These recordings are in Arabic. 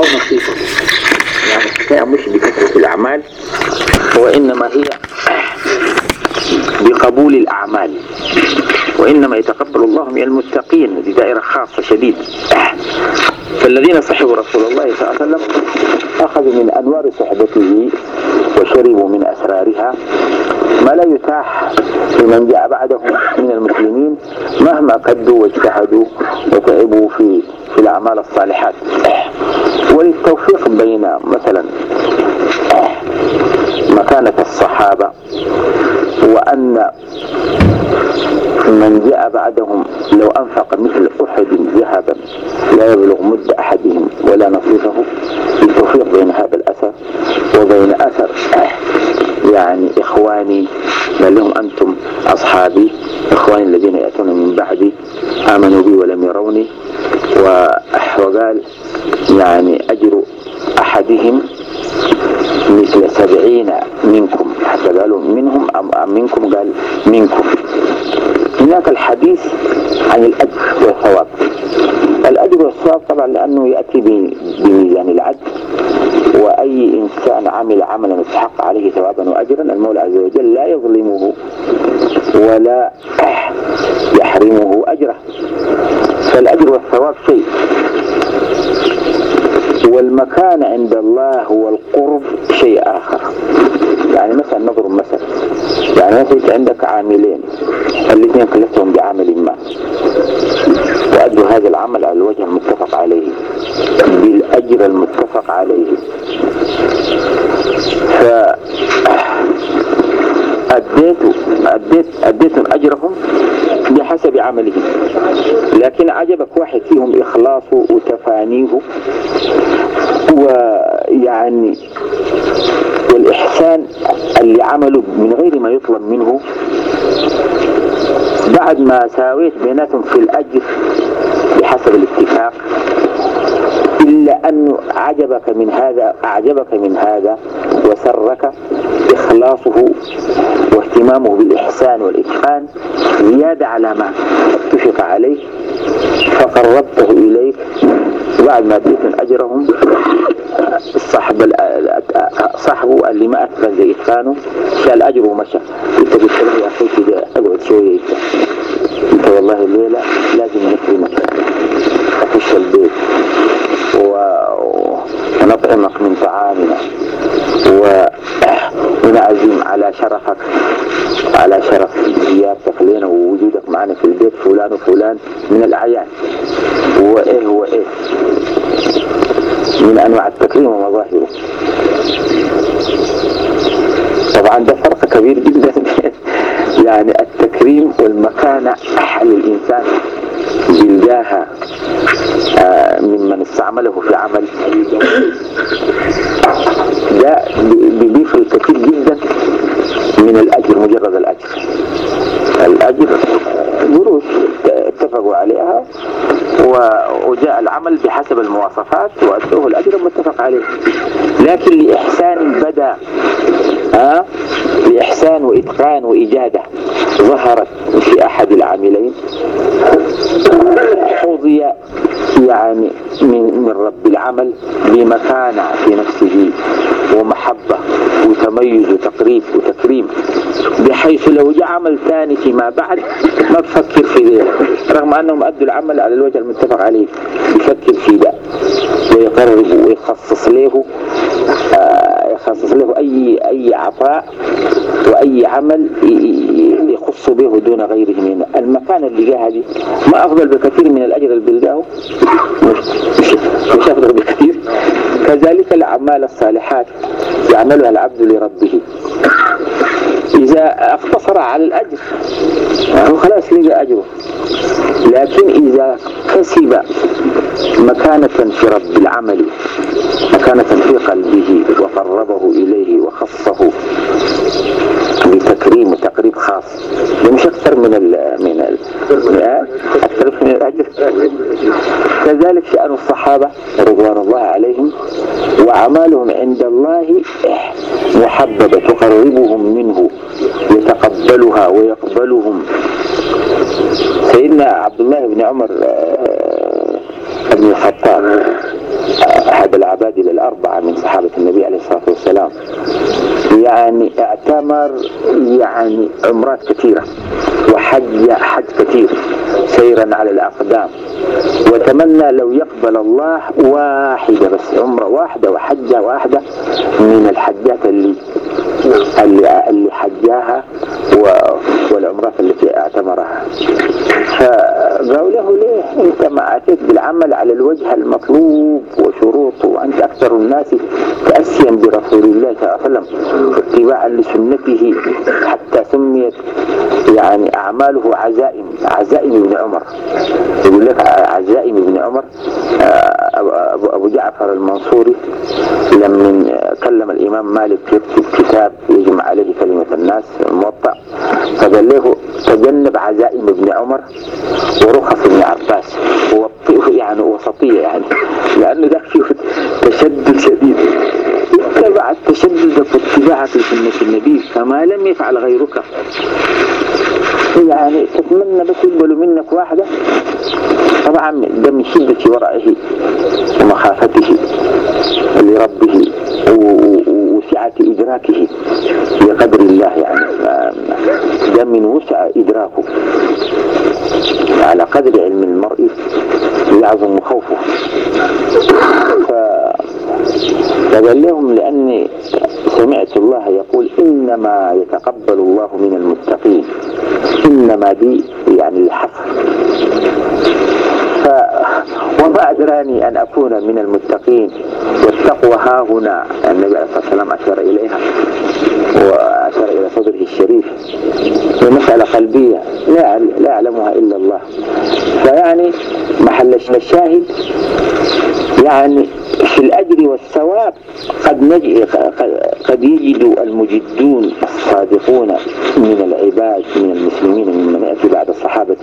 أو نصيفه يعني الحكاية مش بكثرة الأعمال وإنما هي بقبول الأعمال وإنما يتقبل الله من المتقين دي دائرة خاصة شديد. فالذين صحبوا رسول الله صلى الله عليه وسلم أخذوا من أنوار صحبته وشربوا من أسرارها ما لا يتاح لمن جاء بعدهم من المسلمين مهما كدوا واجتهدوا وتعبوا في في الأعمال الصالحات. وللتوفيق بين مثلا مكانة الصحابة وأن من جاء بعدهم لو أنفق مثل أحد ذهبا لا يبلغ مد أحدهم ولا نصيفه التوفيق بين هذا الأثر وبين أثر يعني إخواني بل لهم أنتم أصحابي إخواني الذين يأتون من بعدي آمنوا بي ولم يروني. وقال يعني أجر أحدهم مثل سبعين منكم. حتى قالوا منهم أم منكم؟ قال منكم. هناك الحديث عن الأجر والثواب. الأجر والثواب طبعا لأنه يأتي بميزان العدل وأي إنسان عمل عملا يستحق عليه ثوابا وأجرا المولى عز وجل لا يظلمه ولا يحرمه أجره. فالأجر والثواب شيء. والمكان عند الله والقرب شيء آخر. يعني مثلا نضرب مثلا. يعني مثلا عندك عاملين. الاثنين كلفتهم بعمل ما. وأدوا هذا العمل على الوجه المتفق عليه. بالأجر المتفق عليه. ف أديت أديت أديتم أجرهم بحسب عملهم. لكن عجبك واحد فيهم إخلاصه وتفانيه ويعني والإحسان اللي عمله من غير ما يطلب منه. بعد ما ساويت بيناتهم في الأجر بحسب الاتفاق. إلا أنه عجبك من هذا أعجبك من هذا وسرك إخلاصه واهتمامه بالإحسان والإتقان زيادة على ما اتفق عليه فقربته إليك بعد ما اديت أجرهم. صاحب صاحبه اللي ما أتقن زي إتقانه. شال أجره ومشى أنت قلت له يا أخي كده أقعد شوية أنت والله الليلة لازم نكرمك. أخش البيت. ونطعمك من طعامنا. ونعزم على شرفك على شرف زيارتك لنا ووجودك معنا في البيت فلان وفلان من الأعيان وإيه وإيه. من أنواع التكريم ومظاهره. طبعا ده فرق كبير جدا. يعني التكريم والمكانة للإنسان. جلداها آه ممن استعمله في عمل. ده بيضيف الكثير جدا من الأجر مجرد الأجر. الأجر قروش اتفقوا عليها وجاء العمل بحسب المواصفات وأدوه الأجر المتفق عليه. لكن لإحسان بدا ها لإحسان وإتقان وإجادة ظهرت في أحد العاملين. حظي يعني من, من رب العمل بمكانة في نفسه ومحبة وتميز وتقريب وتكريم بحيث لو جاء عمل ثاني فيما بعد ما بفكر في ذلك. رغم أنهم أدوا العمل على الوجه المتفق عليه بفكر في ده ويقرب ويخصص له آه يخصص له أي أي عطاء وأي عمل يخص به دون غيره من المكان اللي جاء هذه. ما أفضل بكثير من الأجر اللي بيلقاه مش أفضل بكثير. كذلك الأعمال الصالحات يعملها العبد لربه. إذا اقتصر على الأجر. يعني خلاص لقى أجره. لكن إذا كسب مكانة في رب العمل مكانة في قلبه وقربه إليه وخصه بتكريم وتقريب خاص. ده مش أكثر من ال من ال أكثر من الأجر. كذلك شأن الصحابة رضوان الله عليهم وأعمالهم عند الله محببة تقربهم منه. يتقبلها ويقبلهم. سيدنا عبد الله بن عمر بن الخطاب هذا العبد السلام يعني اعتمر يعني عمرات كثيرة وحج حج كثير سيرا على الأقدام. وتمنى لو يقبل الله واحدة بس عمرة واحدة وحجة واحدة من الحجات اللي اللي, اللي حجاها والعمرات التي اعتمرها. فقالوا له ليه انت ما اتيت بالعمل على الوجه المطلوب وشروطه وانت أكثر الناس تأسيا برسول الله صلى الله عليه وسلم اتباعا لسنته حتى سميت يعني أعماله عزائم عزائم ابن عمر. يقول لك عزائم ابن عمر ابو جعفر المنصوري لما كلم الإمام مالك يكتب كتاب يجمع عليه كلمة الناس الموطأ فقال له تجنب عزائم ابن عمر ورخص ابن عباس. يعني وسطية يعني لأنه ذاك فيه تشدد شديد. اتبع التشدد واتباعك لسنة النبي كما لم يفعل غيرك. يعني تتمنى بس يقبلوا منك واحدة؟ طبعا ده من شدة ورعه ومخافته لربه وسعة إدراكه لقدر الله يعني. ده من وسع إدراكه. على قدر علم المرء يعظم خوفه. فقال لهم لأني سمعت الله يقول إنما يتقبل الله من المتقين. إنما دي يعني الحصر ف وما أدراني أن أكون من المتقين. والتقوى ها هنا. النبي عليه الصلاة والسلام أشار إليها. وأشار إلى صدره الشريف هي مسألة قلبية لا لا يعلمها إلا الله. فيعني محل الشاهد يعني في الأجر والثواب قد قد يجد المجدون الصادقون من العباد من المسلمين ممن يأتي بعد الصحابة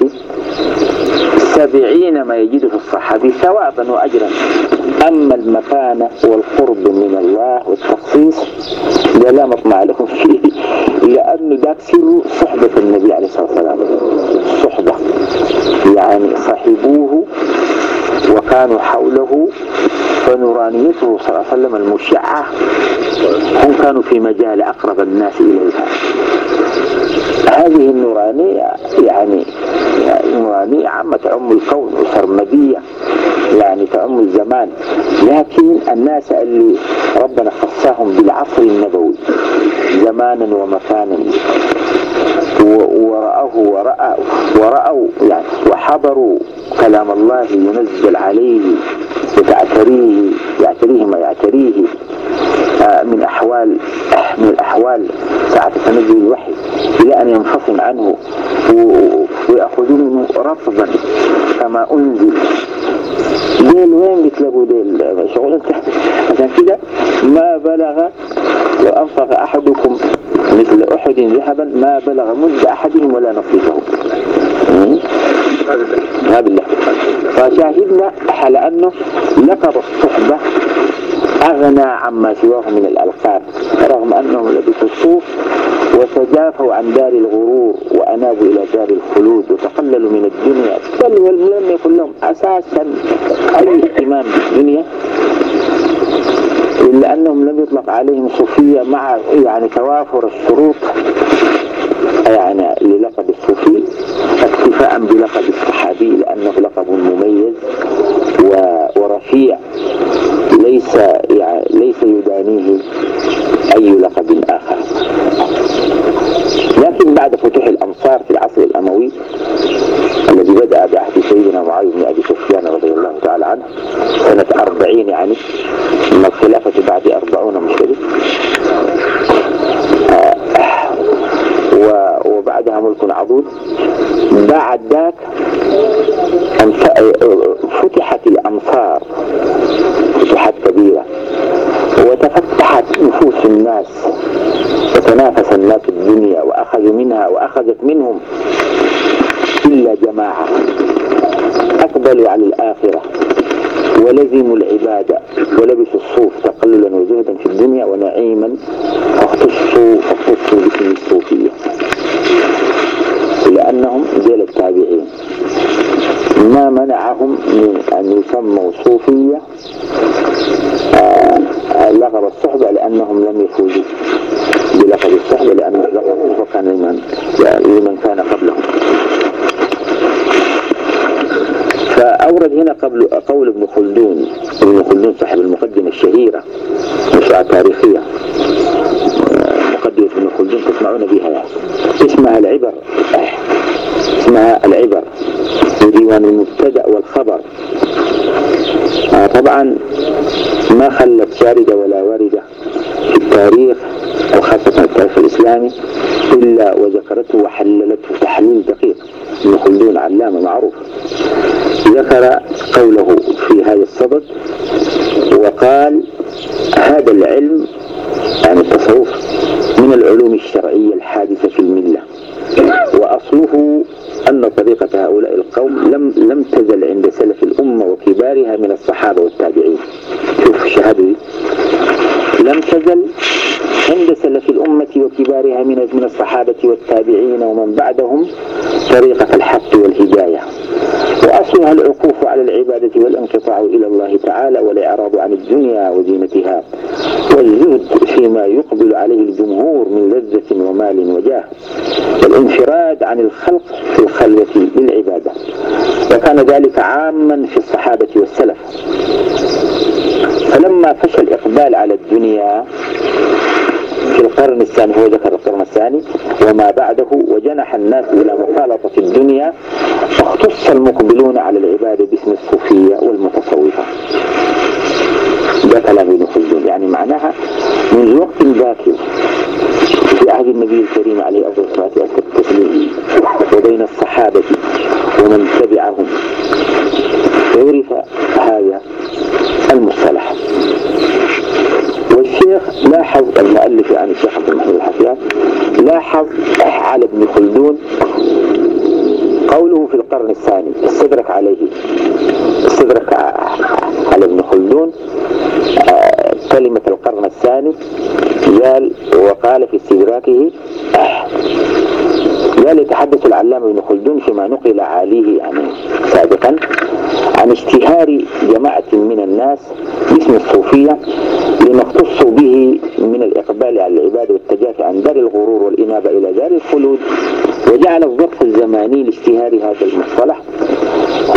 سبعين ما يجده الصحابي ثوابا وأجرا. أما المكانة والقرب من الله والتخصيص لا مطمع لهم فيه لأنه ذاك سر صحبة النبي عليه الصلاة والسلام. الصحبة يعني صحبوه وكانوا حوله فنورانيته صلى الله عليه وسلم المشعة هم كانوا في مجال أقرب الناس إليها. هذه النورانية يعني نورانية عامة تعم الكون وسرمدية يعني تعم الزمان. لكن الناس اللي ربنا خصاهم بالعصر النبوي زمانا ومكانا. ورأوه ورأوا ورأوا يعني وحضروا كلام الله ينزل عليه وتعتريه يعتريه ما يعتريه آه، من أحوال من الأحوال ساعة تنزل الوحي إلى أن ينفصل عنه ويأخذونه رفضا كما أنزل. ديل وين بتلاقوا ديل؟ شغل انت عشان كده ما بلغ لو أنفق أحدكم مثل أحد ذهبا ما بلغ مد أحدهم ولا نصيفه هذا بالله فشاهدنا على أنه لقب الصحبة أغنى عما سواه من الألقاب رغم أنهم لبسوا الصوف وتجافوا عن دار الغرور وأنابوا إلى دار الخلود وتقللوا من الدنيا. بل ولم يكن لهم أساسا أي اهتمام بالدنيا؟ إلا أنهم لم يطلق عليهم صوفية مع يعني توافر الشروط يعني للقب الصوفي اكتفاء بلقب الصحابي لأنه لقب مميز ورفيع ليس يعني ليس يدانيه أي لقب آخر. لكن بعد فتوح الأمصار في العصر الأموي الذي بدأ بعهد سيدنا معاوية بن أبي سفيان رضي الله تعالى عنه سنة أربعين يعني من الخلافة بعد أربعون مش وبعدها ملك عضود بعد ذاك فتحت الأمصار فتحت كبيرة. وتفتحت نفوس الناس. وتنافس الناس الدنيا وأخذوا منها وأخذت منهم إلا جماعة. أقبلوا على الآخرة. ولزموا العبادة ولبسوا الصوف تقللا وزهدا في الدنيا ونعيما. فاختصوا فاختصوا باسم الصوفية. لأنهم ديل التابعين. ما منعهم من أن يسموا صوفية آه لقب الصحبة لأنهم لم يفوزوا بلقب الصحبة لأن اللقب الصحبة كان لمن, لمن كان قبلهم. فأورد هنا قبل قول ابن خلدون ابن خلدون صاحب المقدمة الشهيرة مشروع تاريخية. مقدمة ابن خلدون تسمعون بها. يعني. اسمها العبر. اسمها العبر. وديوان المبتدأ والخبر. آه طبعا ما خلت شاردة ولا واردة في التاريخ أو خاصة التاريخ الإسلامي إلا وذكرته وحللته تحليل دقيق. ابن خلدون علامة معروف. ذكر قوله في هذا الصدد وقال هذا العلم يعني التصوف من العلوم الشرعية الحادثة في الملة. وأصله أن طريقة هؤلاء القوم لم لم تزل عند سلف الأمة وكبارها من الصحابة والتابعين. شوف الشهادة لم تزل عند سلف الأمة وكبارها من من الصحابة والتابعين ومن بعدهم طريقة الحق والهداية. وأصلها العقوف على العبادة والانقطاع إلى الله تعالى والإعراض عن الدنيا وزينتها والزهد فيما يقبل عليه الجمهور من لذة ومال وجاه والانفراد عن الخلق في الخلوة للعبادة. وكان ذلك عاما في الصحابة والسلف. فلما فشى الإقبال على الدنيا في القرن الثاني هو ذكر القرن الثاني وما بعده وجنح الناس إلى مخالطة الدنيا اختص المقبلون على العبادة باسم الصوفية والمتصوفة. ده كلام ابن خلدون. يعني معناها منذ وقت باكر في عهد النبي الكريم عليه أفضل الصلاة والسلام وبين الصحابة ومن تبعهم. عرف هذا المصطلح. والشيخ لاحظ المؤلف يعني الشيخ عبد المحمود الحفيان لاحظ على ابن خلدون قوله في القرن الثاني استدرك عليه استدرك على ابن خلدون آه، كلمة القرن الثاني قال وقال في استدراكه قال يتحدث العلامة ابن خلدون فيما نقل عليه يعني سابقا عن اشتهار جماعة من الناس باسم الصوفية لما اختصوا به من الإقبال على العبادة والتجافي عن دار الغرور والإنابة إلى دار الخلود وجعل الظرف الزماني لاشتهار هذا المصطلح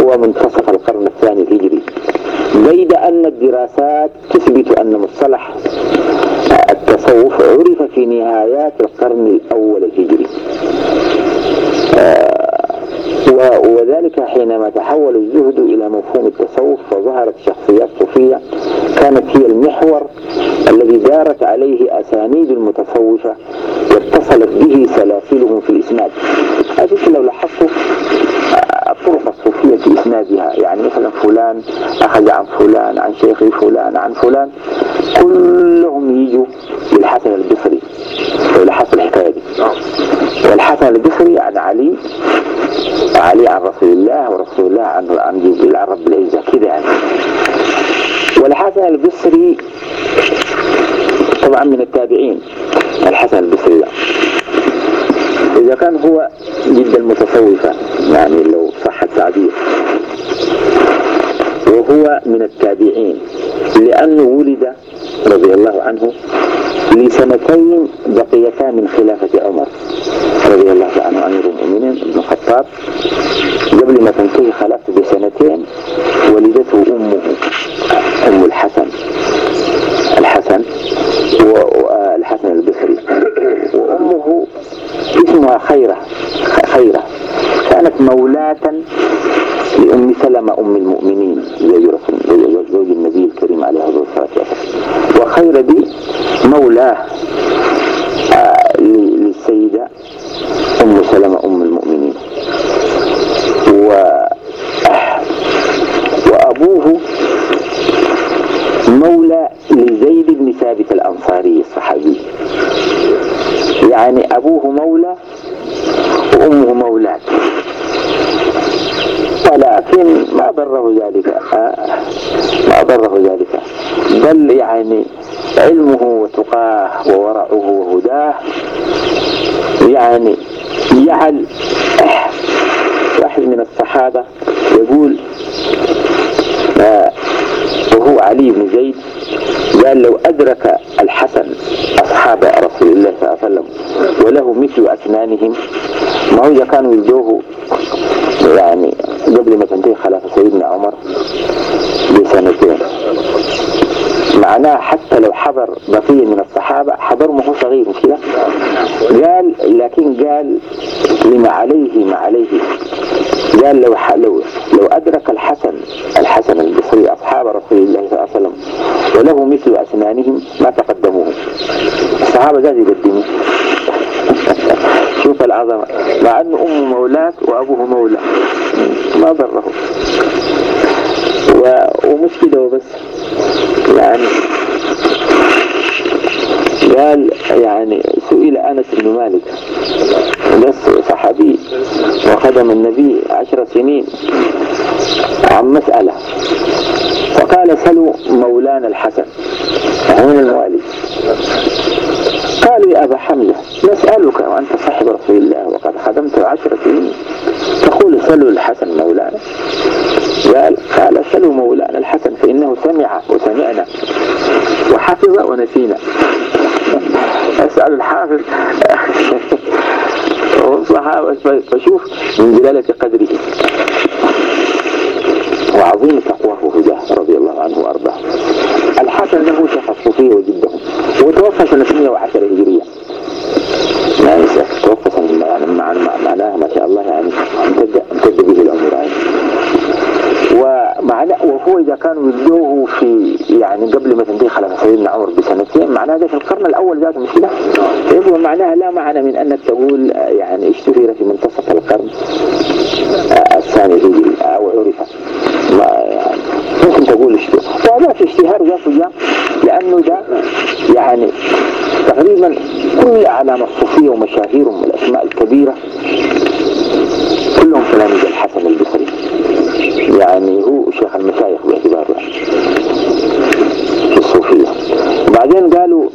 هو منتصف القرن الثاني الهجري. بيد أن الدراسات تثبت أن مصطلح التصوف عرف في نهايات القرن الأول الهجري. وذلك حينما تحول الزهد إلى مفهوم التصوف فظهرت شخصيات صوفية كانت هي المحور الذي دارت عليه أسانيد المتصوفة واتصلت به سلاسلهم في الإسناد. هذه لو لاحظتوا الطرق الصوفية في إسنادها. يعني مثلا فلان أخذ عن فلان عن شيخ فلان عن فلان كلهم يجوا للحسن البصري ولحسن الحكاية دي. والحسن البصري عن علي علي عن رسول الله ورسول الله عن عن رب العزة كده يعني. والحسن البصري طبعا من التابعين الحسن البصري إذا كان هو جدا متصوفة يعني لو صح التعبير وهو من التابعين لأنه ولد رضي الله عنه لسنتين بقيتا من خلافة عمر رضي الله عنه أمير المؤمنين ابن الخطاب. قبل ما تنتهي خلافته بسنتين ولدته أمه أم الحسن. الحسن والحسن البصري. وأمه اسمها خيرة خيرة. كانت مولاة لأم سلمة أم المؤمنين زوج النبي الكريم عليه الصلاة والسلام. وخير دي مولاة آه، للسيدة أم سلمة أم المؤمنين. و وأبوه مولى لزيد بن ثابت الأنصاري. يعني أبوه مولى وأمه مولاة ولكن ما ضره ذلك. ما ضره ذلك. بل يعني علمه وتقاه وورعه وهداه. يعني جعل واحد من الصحابة يقول آه، وهو علي بن زيد قال لو أدرك الحسن أصحاب رسول الله صلى الله عليه وسلم وله مثل أسنانهم ما هو إذا كانوا يلدوه؟ يعني قبل ما تنتهي خلافة سيدنا عمر بسنتين. معناه حتى لو حضر بقية من الصحابة حضر ما هو صغير كده؟ قال لكن قال لما عليه ما عليه. قال لو لو لو أدرك الحسن الحسن البصري أصحاب رسول الله صلى الله عليه وسلم وله مثل أسنانهم ما تقدموه. الصحابة ذات يقدموا شوف العظمة. مع أن أمه مولاك وأبوه مولى. ما ضره. ومش كده وبس يعني قال يعني سئل أنس بن مالك بس صحابي وخدم النبي عشر سنين عن مسألة. فقال سلوا مولانا الحسن هون الموالي قالوا يا أبا حمزة نسألك وأنت صاحب رسول الله وقد خدمت عشر سنين. تقول سلوا الحسن مولانا. قال قال سلوا مولانا الحسن فإنه سمع وسمعنا وحفظ ونسينا. أسأل الحافظ. والصحابة فشوف من جلالة قدره. وعظيم تقواه هداه رضي الله عنه وأرضاه. الحسن له الصوفية وجده وتوفى سنة 110 هجرية ما ينسى توفى سنة يعني معناها ما شاء الله يعني امتد, امتد به الأمور يعني وهو إذا كانوا يبدوه في يعني قبل ما تنتهي خلافة سيدنا عمر بسنتين معناها ده في القرن الأول ذاته مش كده يبقى معناها لا معنى من أنك تقول يعني اشتهر في منتصف القرن الثاني الهجري أو عرف. ما يعني ممكن تقول اشتهر وهذا في اشتهار ذاته جاء لأنه ده يعني تقريبا كل أعلام الصوفية ومشاهيرهم الأسماء الكبيرة كلهم تلاميذ الحسن البصري. يعني هو شيخ المشايخ باعتباره في الصوفية. وبعدين قالوا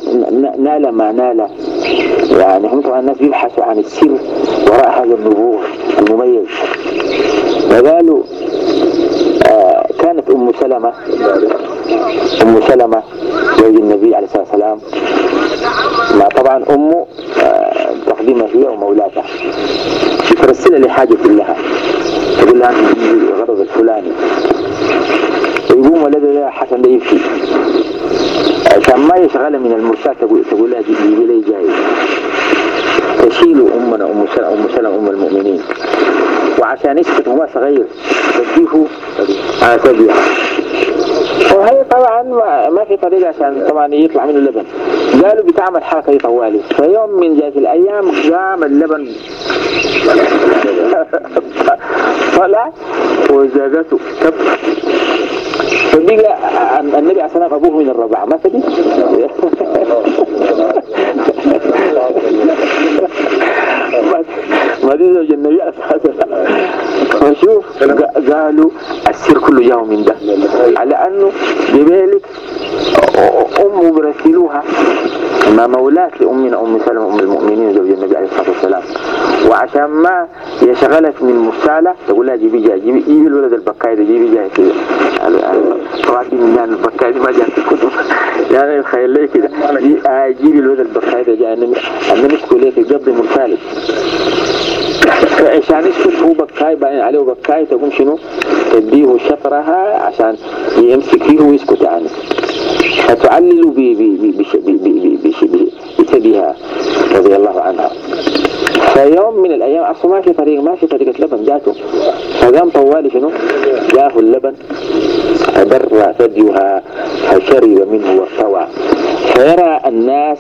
نال ما نال. يعني هم طبعا الناس بيبحثوا عن السر وراء هذا النبوغ المميز. فقالوا آه كانت أم سلمة أم سلمة زوج النبي عليه الصلاة والسلام. مع طبعا أمه آه تقديمها هي ومولاتها بترسلها لحاجة لها تقول لها الغرض الفلاني ويقوم ولد لها حسن ده يبكي عشان ما يشغلها من المرساة تقول لها جيبي لي جاي تشيل أمنا أم سلمة أم سلمة أم المؤمنين. وعشان يسكت هو صغير. تديه على ثديها وهي طبعا ما في طريقة عشان طبعا يطلع منه اللبن قالوا بتعمل حركة طوالي. فيوم من ذات الأيام قام اللبن. طلع وزاقته كب فبقى النبي الصلاة أبوه من الرضاعة ما تدي ما دي زوج النبي والسلام فشوف قالوا السر كله جاء من ده. على أنه بذلك أمه برسلوها ما مولاك لأمنا أم سلمة أم المؤمنين زوج النبي عليه الصلاة والسلام. وعشان ما يشغلك من مرسالة تقول لها جيبي جاي جيبي جيبي الولد البكاي ده؟ جيبي جاي كده. طبعا من يعني البكاي ما جاء في الكتب يعني تخيل لي كده. جيبي الولد البكاي ده جاي أنا مسكوا ليه قبل مرسالة عشان يسكت هو بكاي باين عليه بكاي تقوم شنو؟ تديه شطرها عشان يمسك فيه ويسكت يعني. فتعلل بثديها رضي الله عنها. فيوم من الأيام أصلا ما في طريق ما في طريقة لبن جاته فقام طوالي شنو؟ جاه اللبن فبر ثديها فشرب منه وارتوى. فيرى الناس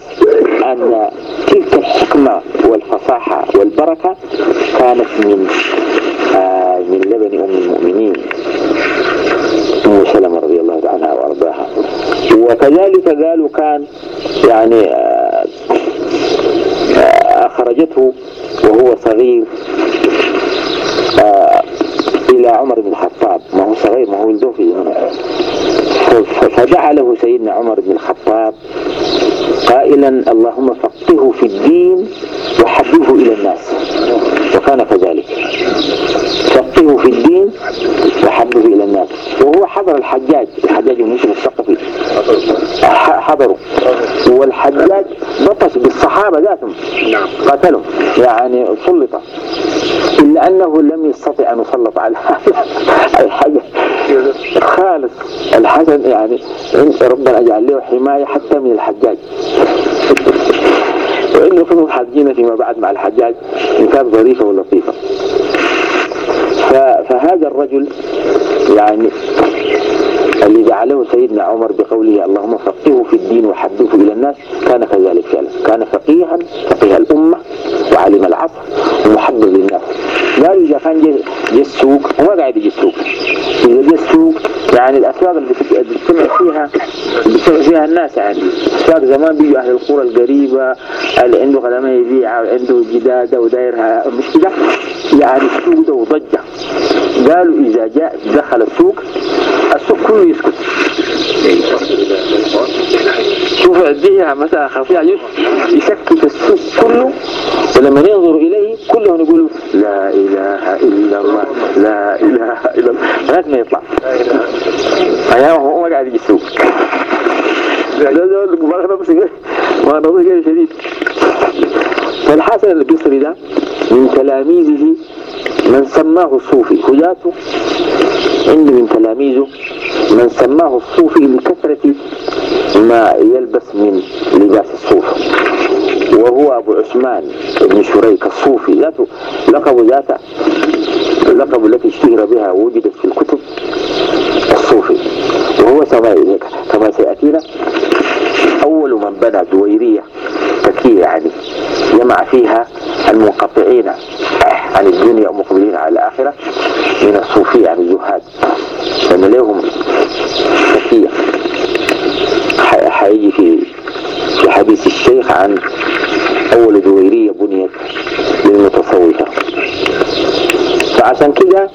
أن تلك الحكمة والفصاحة والبركة كانت من آه من لبن أم المؤمنين. أم سلمة رضي الله عنها وأرضاها. وكذلك قالوا كان يعني آه أخرجته وهو صغير. آه إلى عمر بن الخطاب. ما هو صغير ما هو ولده في فدعا له سيدنا عمر بن الخطاب قائلا اللهم فقهه في الدين وحببه إلى الناس. وكان كذلك. فقهه في الدين وحببه إلى الناس. وهو حضر الحجاج. الحجاج بن يوسف الثقفي. فحضروا والحجاج بطش بالصحابة ذاتهم. نعم. قتلهم. يعني سلط. إلا أنه لم يستطع أن يسلط على الحجر خالص. الحسن يعني ربنا أجعل له حماية حتى من الحجاج. وإنه كانوا حاجين فيما بعد مع الحجاج إن كانت ظريفة ولطيفة. فهذا الرجل يعني اللي جعله سيدنا عمر بقوله اللهم فقهه في الدين وحدثه إلى الناس كان كذلك فعلا. كان فقيها فقيه الأمة وعلم العصر ومحبب للناس. قالوا إذا كان جه السوق وما قاعد يجي السوق. إذا جه السوق يعني الأسواق اللي بتجتمع فيها بتجتمع فيها الناس يعني. أسواق زمان بيجوا أهل القرى القريبة اللي عنده غنم يبيع وعنده جدادة ودايرها مش كده؟ يعني السوق ده وضجة قالوا إذا جاء دخل السوق السوق كله يسكت. شوف الدنيا مثلا خفية يسكت السوق كله ولما ينظر إليه كلهم يقولوا لا إله إلا الله لا إله إلا الله. لغاية ما يطلع. أيام هو قاعد يجي السوق. ده ده ما نفسي ما نظر شديد. فالحسن البصري ده من تلاميذه من سماه الصوفي. هجاته عند من تلاميذه من سماه الصوفي لكثرة ما يلبس من لباس الصوف وهو أبو عثمان بن شريك الصوفي. ذاته لقب ذاته اللقب التي اشتهر بها وجدت في الكتب الصوفي. وهو كما سيأتينا. أول من بنى دويرية تكية يعني جمع فيها المنقطعين عن الدنيا ومقبلين على الآخرة من الصوفية عن الزهاد. لأن لهم تكية حيجي في في حديث الشيخ عن أول دويرية بنيت للمتصوفة. فعشان كده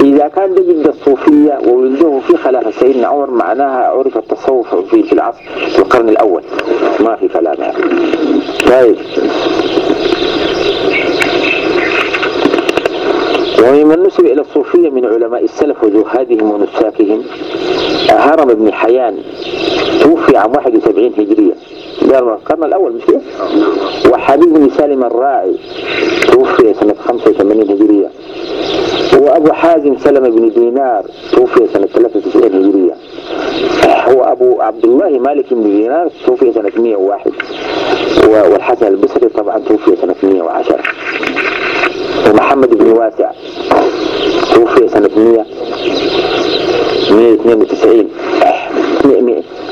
إذا كان جد الصوفية وولده في خلافة سيدنا عمر معناها عرف التصوف في في العصر في القرن الأول. ما في كلام يعني. طيب. وممن نسب إلى الصوفية من علماء السلف وزهادهم ونساكهم هرم بن حيان توفي عام 71 هجرية. ده القرن الأول مش كده؟ وحبيب بن سالم الراعي توفي سنة 85 هجرية. وأبو حازم سلمة بن دينار توفي سنة 93 هجرية. هو أبو عبد الله مالك بن دينار توفي سنة 101 والحسن البصري طبعا توفي سنة 110 ومحمد بن واسع توفي سنة 100 192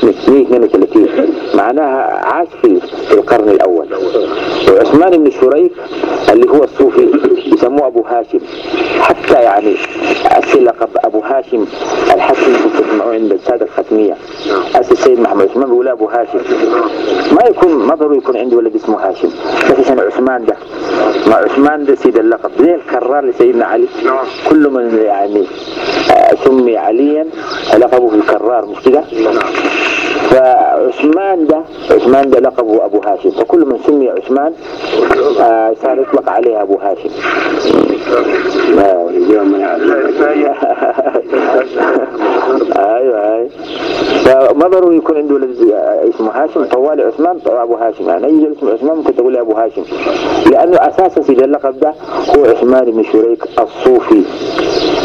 132 معناها عاش في القرن الأول. وعثمان بن شريك اللي هو الصوفي يسموه أبو هاشم. حتى يعني أسي لقب أبو هاشم الحسن تسمعوه عند السادة الختمية أسي السيد محمد. عثمان بيقول أبو هاشم. ما يكون ما ضروري يكون عندي ولد اسمه هاشم. عشان عثمان ده. ما عثمان ده سيد اللقب. زي الكرار لسيدنا علي. كل من يعني سمي عليا لقبه الكرار. مش كده؟ فعثمان ده عثمان ده لقبه أبو هاشم وكل من سمي عثمان آه صار يطلق عليه أبو هاشم. أيوه أيوه. فما ضروري يكون عنده ولد اسمه هاشم طوال عثمان أبو هاشم. يعني أي اسمه عثمان ممكن تقول أبو هاشم. لأنه أساسا في اللقب ده هو عثمان بن شريك الصوفي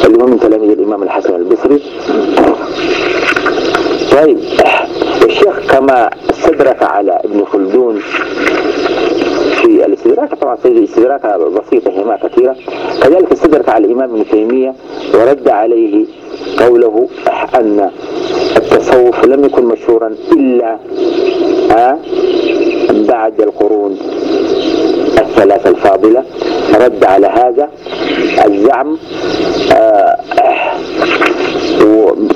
اللي هو من تلاميذ الإمام الحسن البصري. طيب. الشيخ كما استدرك على ابن خلدون في الاستدراك. طبعا سيد الاستدراك بسيطة هي ما كثيرة. كذلك استدرك على الإمام ابن تيمية ورد عليه قوله أن التصوف لم يكن مشهورا إلا بعد القرون الثلاثة الفاضلة. رد على هذا الزعم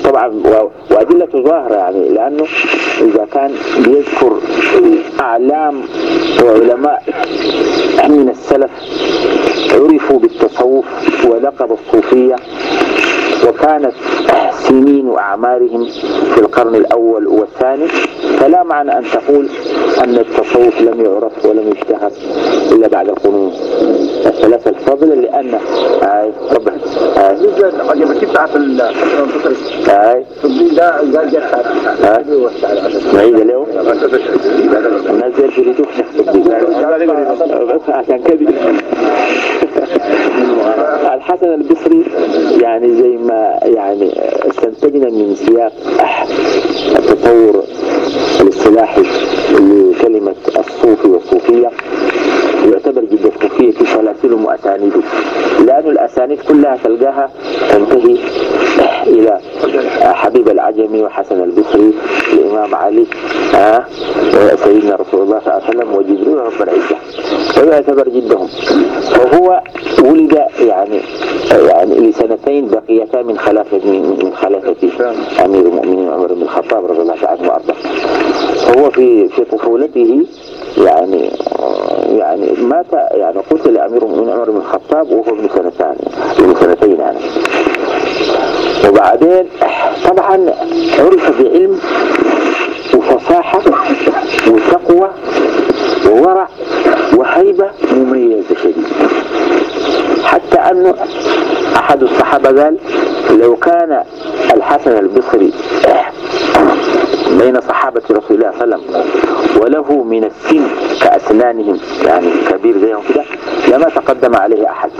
طبعا وأدلة ظاهرة يعني لأنه إذا كان بيذكر أعلام وعلماء من السلف عرفوا بالتصوف ولقب الصوفية وكانت سنين وأعمارهم في القرن الأول والثاني فلا معنى أن تقول أن التصوف لم يعرف ولم يشتهر إلا بعد القرون. الثلاثة الفاضلة لأن هاي طبعا هاي هاي نعيد اليوم الناس زي عشان كده. الحسن البصري يعني زي ما يعني استنتجنا من سياق التطور الاصطلاحي لكلمة الصوفي والصوفية. يعتبر جد الصوفية في سلاسل وأسانيده لأن الأسانيد كلها تلقاها تنتهي إلى حبيب العجمي وحسن البصري الإمام علي سيدنا رسول الله صلى الله عليه وسلم وجبريل رب العزة. فيعتبر جدهم. وهو ولد يعني يعني لسنتين بقيتا من خلافة من خلافة أمير المؤمنين عمر بن الخطاب رضي الله عنه وأرضاه. هو في في طفولته يعني يعني مات يعني قتل امير المؤمنين عمر بن الخطاب وهو ابن سنتين ابن سنتين يعني. وبعدين طبعا عرف بعلم وفصاحة وتقوى وورع وهيبة مميزة شديدة. حتى أنه أحد الصحابة قال لو كان الحسن البصري بين صحابة رسول الله صلى الله عليه وسلم. وله من السن كأسنانهم يعني كبير زيهم كده لما تقدم عليه أحد.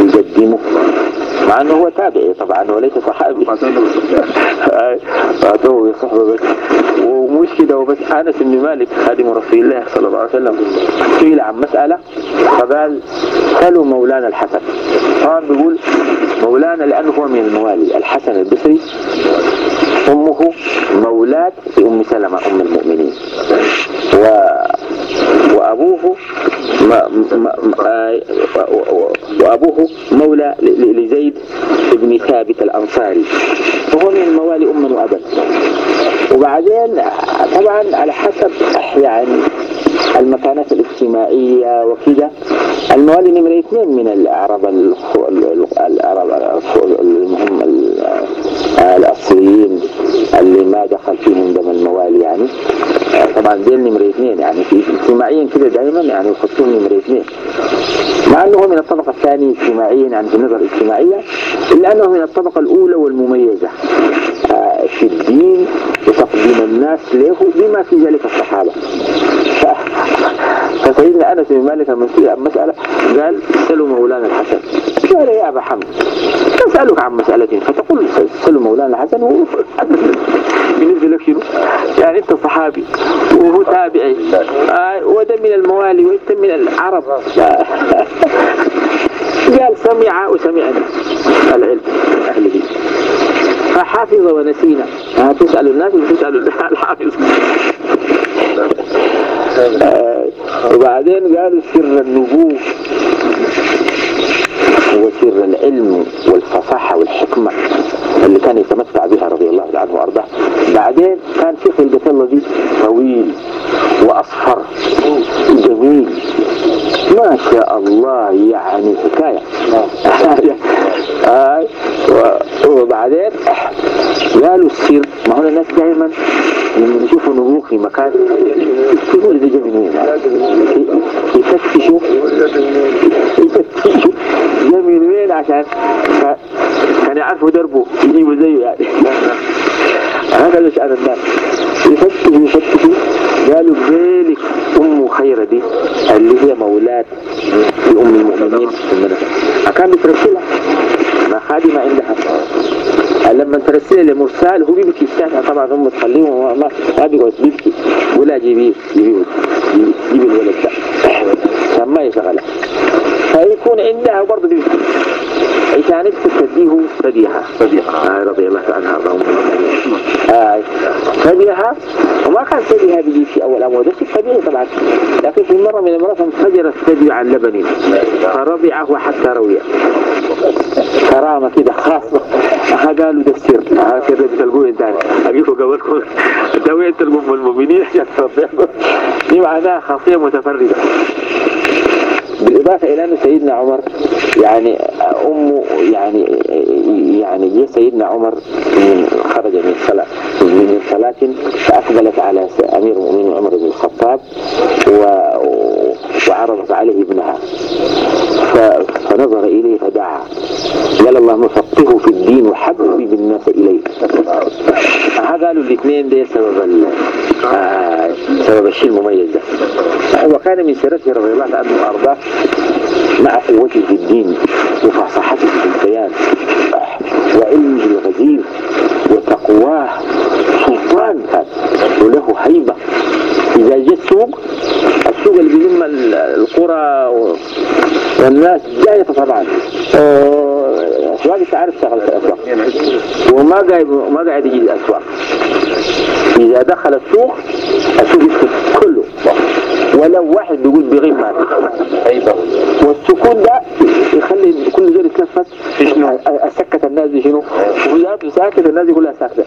يقدمه. مع أنه هو تابعي طبعا وليس صحابي. فأتوه صحبة بس. ومش كده وبس. أنس بن مالك خادم رسول الله صلى الله عليه وسلم سئل عن مسألة فقال سألوا مولانا الحسن. طبعا بيقول مولانا لأنه هو من الموالي الحسن البصري. أمه مولاة أم سلمة أم المؤمنين. و وأبوه ما ما وأبوه مولى لزيد بن ثابت الأنصاري. وهو من الموالي أما وأبا وبعدين طبعا على حسب يعني المكانات الاجتماعية وكذا الموالي نمرة اثنين من الأعراب الأعراب المهم الأصليين اللي ما دخل فيهم دم الموالي يعني. طبعا ديل نمرة اثنين يعني في اجتماعيا كده دائما يعني يحطوهم نمرة اثنين. مع أنه من الطبقة الثانية اجتماعيا يعني في النظر الاجتماعية إلا أنه من الطبقة الأولى والمميزة. في الدين وتقديم الناس له بما في ذلك الصحابة. فسيدنا أنس بن مالك مسألة قال سلوا مولانا الحسن. قال يا أبا حمد. اسالك عن مسألة. فتقول سلوا مولانا الحسن بالنسبة لك شنو؟ يعني أنت صحابي وهو تابعي. آه وده من الموالي وأنت من العرب. قال سمع وسمعنا العلم أهله. فحافظ ونسينا. تسأل الناس وتسأل الحافظ. آه وبعدين قالوا سر النبوة. وسر العلم والفصاحة والحكمة اللي كان يتمتع بها رضي الله عنه وأرضاه. بعدين كان شيخ البسلة دي طويل وأصفر. جميل. ما شاء الله يعني حكاية. آه وبعدين قالوا السر ما هو الناس دائما لما يشوفوا نبوغ في مكان يقول ده جاي من وين يفتشوا. يفتشوا. من وين عشان كان يعرفوا دربه يجيبوا زيه يعني. هذا شأن الناس. يفتشوا يفتشوا قالوا ذلك أم خيرة دي اللي هي مولاة لأم المؤمنين. كان بترسلها. ما خادمة عندها. لما ترسل لمرسال هو بيبكي. ساعتها طبعا هم تخليه ما ما بيقعد بيبكي ولا جيبيه جيبيه جيب الولد ده. عشان ما يشغله فيكون عندها برضه بيبكي عشان تديه ثديها ثديها آه رضي الله عنها اللهم آه ثديها وما كان ثديها بيجي في أمر. ده شيء طبيعي طبعا. لكن في مرة من المرات انفجر الثدي عن لبن فرضعه حتى رويه كرامة كده خاصة. قالوا ده السر. كده بتلقوه أنت. اجيبوا قبلكم أنت المؤمنين؟ عشان ترضعكم دي معناها خاصية متفرده بالإضافة إلى أن سيدنا عمر يعني أمه يعني يعني جه سيدنا عمر من خرج من صلاة من صلاة فأقبلت على أمير المؤمنين عمر بن الخطاب و وعرضت عليه ابنها. فنظر إليه فدعا. قال اللهم فقهه في الدين وحبب بالناس إليك. قالوا الاثنين ده سبب آه سبب الشيء المميز ده. وكان من سيرته رضي الله عنه وأرضاه مع قوته في الدين وفصاحته في البيان. وعلمه الغزير وتقواه سلطان كان وله هيبة. إذا جاء السوق بيلم القرى والناس جاية طبعا. أسواق أنت عارف شغل الأسواق. وما قاعد ما قاعد يجي الأسواق. إذا دخل السوق السوق يسكت كله. ولو واحد بيقول بغيب ما والسكون ده يخلي كل زول يتنفس. أسكت الناس دي شنو؟ وذاته ساكت الناس دي كلها ساكتة.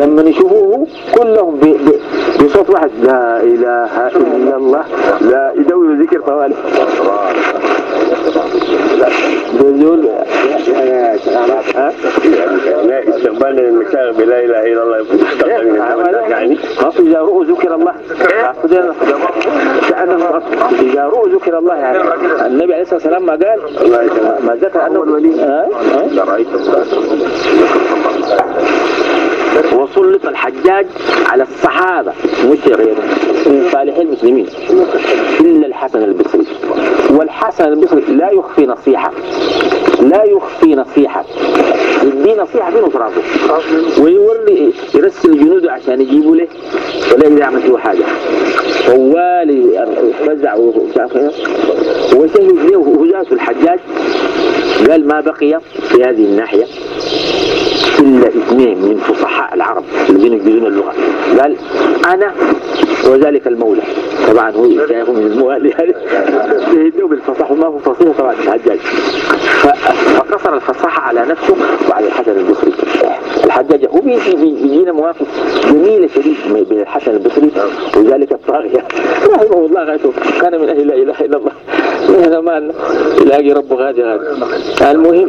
لما يشوفوه كلهم. بصوت واحد لا إله إلا الله لا يدوروا ذكر طوالي. لا استقبال المشاغل بلا إله إلا الله. يعني؟ إذا رؤوا ذكر الله. كأنه إذا رؤوا ذكر الله يعني. النبي عليه الصلاة والسلام ما قال؟ ما ذكر أنه ها؟ ها؟ وسلط الحجاج على الصحابة مش غيرهم. من صالح المسلمين. إلا الحسن البصري. والحسن البصري لا يخفي نصيحة. لا يخفي نصيحة. يدي نصيحة في نصراته ويوري يرسل جنوده عشان يجيبوا له. ولا يعمل فيه حاجة. طوالي فزع وشهد له هجاس الحجاج. قال ما بقي في هذه الناحية. إلا اثنين من فصحاء العرب الذين يجيزون اللغة. قال أنا وذلك المولى. طبعا هو شايفه من الموالي شهدوا بالفصاحة ما هو فصيح طبعا. الحجاج. فقصر الفصاحة على نفسه وعلى الحسن البصري. الحجاج هو بيجي بيجينا مواقف جميلة شديد بين الحسن البصري وذلك الطاغية. رحمه الله غايته. كان من أهل لا إله إلا الله. من زمان يلاقي ربه غادي غادي. المهم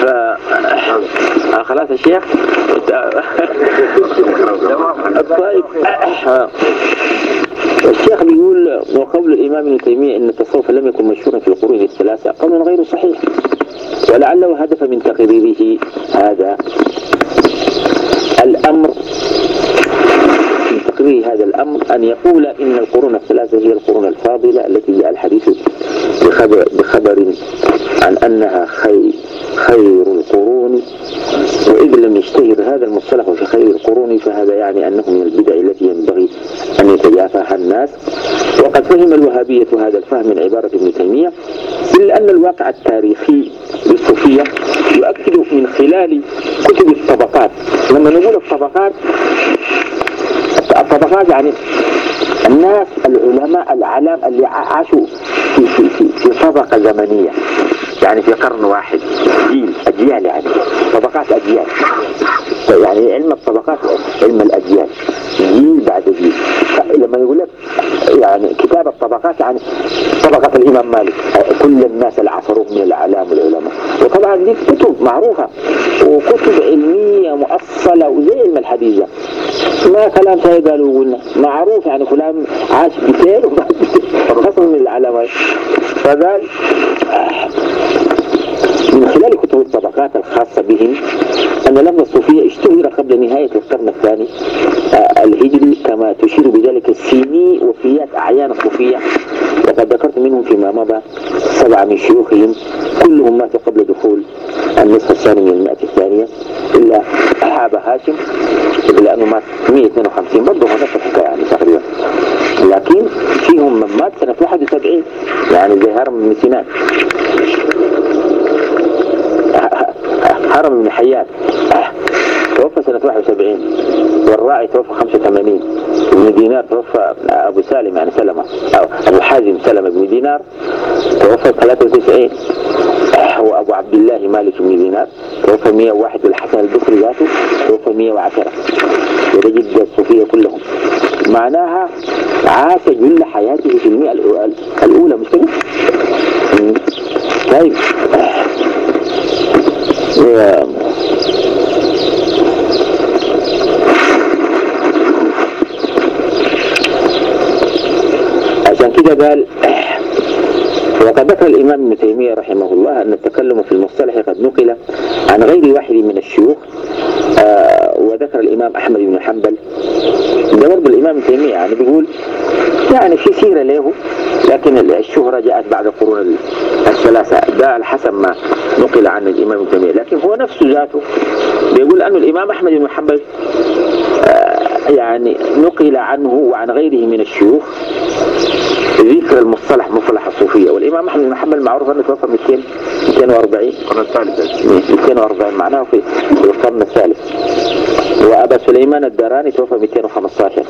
ف خلاص يا شيخ. طيب. الشيخ بيقول وقول الإمام ابن تيمية أن التصوف لم يكن مشهورا في القرون الثلاثة قول غير صحيح. ولعله هدف من تقريره هذا. الأمر من تقرير هذا الأمر أن يقول إن القرون الثلاثة هي القرون الفاضلة التي جاء الحديث بخبر, بخبر عن أنها خير خير القرون. وإذ لم يشتهر هذا المصطلح في خير القرون فهذا يعني أنه من البدع التي ينبغي أن يتجافاها الناس. وقد فهم الوهابية هذا الفهم من عبارة ابن تيمية إلا أن الواقع التاريخي للصوفية يؤكد من خلال كتب الطبقات. لما نقول الطبقات الطبقات يعني الناس العلماء العلام اللي عاشوا في, في, في, في طبقة زمنية يعني في قرن واحد جيل أجيال يعني طبقات أجيال. يعني علم الطبقات علم الأجيال جيل بعد جيل. لما يقول لك يعني كتاب الطبقات يعني طبقة الإمام مالك كل الناس اللي عصروه من الأعلام والعلماء. وطبعا دي كتب معروفة وكتب علمية مؤصلة وزي علم الحديث ما كلام شيء قالوا قلنا. معروف يعني فلان عاش بخير خصم من العلماء. فقال من خلال كتب الطبقات الخاصة بهم أن لفظ الصوفية اشتهر قبل نهاية القرن الثاني الهجري كما تشير بذلك السيني وفيات أعيان الصوفية. وقد ذكرت منهم فيما مضى سبعة من شيوخهم كلهم ماتوا قبل دخول النصف الثاني من المئة الثانية. إلا أبا هاشم إلا أنه مات 152 برضه نفس الحكاية يعني تقريبا. لكن فيهم من مات سنة 71 يعني زي هرم بن سنان هرم بن حيان توفى سنة 71 والراعي توفى 85 ابن دينار توفى أبو سالم يعني سلمة أو أبو حازم سلمة بن دينار توفى 93 وأبو عبد الله مالك بن دينار توفى 101 والحسن البصري ذاته توفى 110 وده جد الصوفية كلهم. معناها عاش جل حياته في المئة الأولى مش كده؟ طيب. و- عشان كده قال وقد ذكر الإمام ابن تيمية رحمه الله أن التكلم في المصطلح قد نقل عن غير واحد من الشيوخ آه وذكر الإمام أحمد بن حنبل. ده برضه الإمام ابن تيمية يعني بيقول يعني في سيرة له لكن الشهرة جاءت بعد القرون الثلاثة. ده على حسب ما نقل عن الإمام ابن تيمية. لكن هو نفسه ذاته. بيقول أن الإمام أحمد بن حنبل آه يعني نقل عنه وعن غيره من الشيوخ ذكر المصطلح مصطلح الصوفية. والإمام أحمد بن حنبل معروف أنه توفى 200 240 القرن الثالث. 240 معناه في في القرن الثالث. وأبا سليمان الدراني توفى 215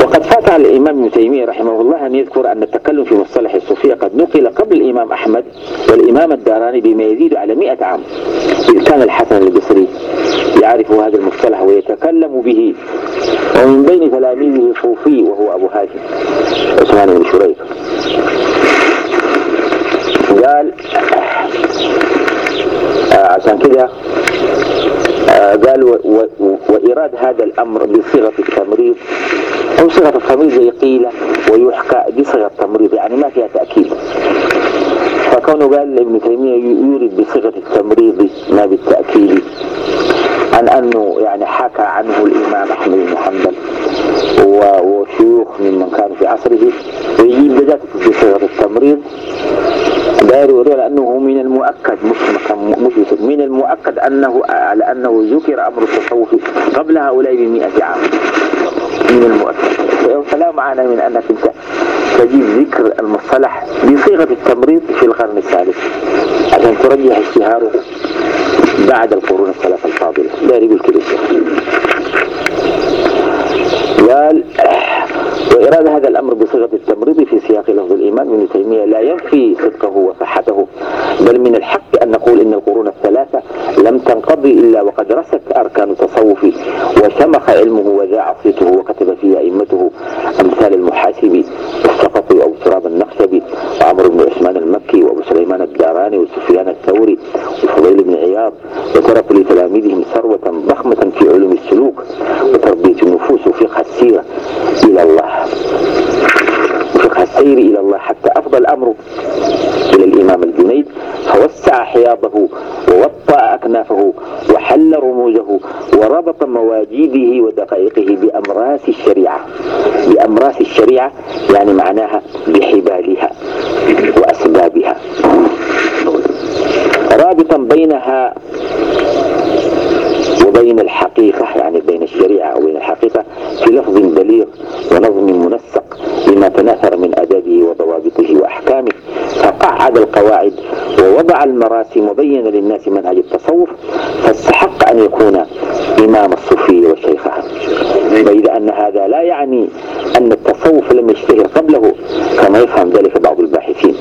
وقد فات على الإمام ابن تيمية رحمه الله أن يذكر أن التكلم في مصطلح الصوفية قد نقل قبل الإمام أحمد والإمام الداراني بما يزيد على 100 عام. إذ كان الحسن البصري يعرف هذا المصطلح ويتكلم به. ومن بين تلاميذه صوفي وهو أبو هاشم عثمان بن شريك. قال آه عشان آه قال و و وإيراد هذا الأمر بصيغة التمريض. أو صيغة التمريض قيل ويحكى دي صيغة التمريض يعني ما فيها تأكيد. فكونه قال ابن تيمية يورد بصيغة التمريض ما بالتأكيد. عن أنه يعني حكى عنه الإمام أحمد بن حنبل وشيوخ ممن كانوا في عصره ويجيب بذات بصيغة التمريض. داير يقول أنه من المؤكد مش مش مش- من المؤكد أنه على أنه ذكر أمر التصوف قبل هؤلاء بمئة عام. من المؤكد. فلا معنى من أنك أنت تجيب ذكر المصطلح بصيغة التمريض في القرن الثالث. عشان ترجح اشتهاره بعد القرون الثلاثة الفاضلة. لا يقول كده قال وإرادة هذا الأمر بصيغة التمريض في سياق لفظ الإيمان ابن تيمية لا ينفي صدقه وصحته بل من الحق أن نقول إن القرون الثلاثة لم تنقضي إلا وقد رست أركان التصوف وشمخ علمه وذاع صيته وكتب فيه أئمته أمثال المحاسبي والسقطي أو تراب النخشبي وعمرو بن عثمان المكي وأبو سليمان الداراني وسفيان الثوري وفضيل بن عياض. وتركوا لتلاميذهم ثروة ضخمة في علوم السلوك وتربية النفوس وفقه السيرة إلى الله. وفقه السير إلى الله حتى أفضى الأمر إلى الإمام الجنيد. فوسع حياضه ووطأ أكنافه وحل رموزه وربط مواجيده ودقائقه بأمراس الشريعة. بأمراس الشريعة يعني معناها بحبالها وأسبابها. رابطا بينها وبين الحقيقة يعني بين الشريعة وبين الحقيقة في لفظ بليغ ونظم منسق لما تناثر من أدابه وضوابطه وأحكامه. فقعد القواعد ووضع المراسم وبين للناس منهج التصوف فاستحق أن يكون إمام الصوفية وشيخها بيد أن هذا لا يعني أن التصوف لم يشتهر قبله كما يفهم ذلك بعض الباحثين.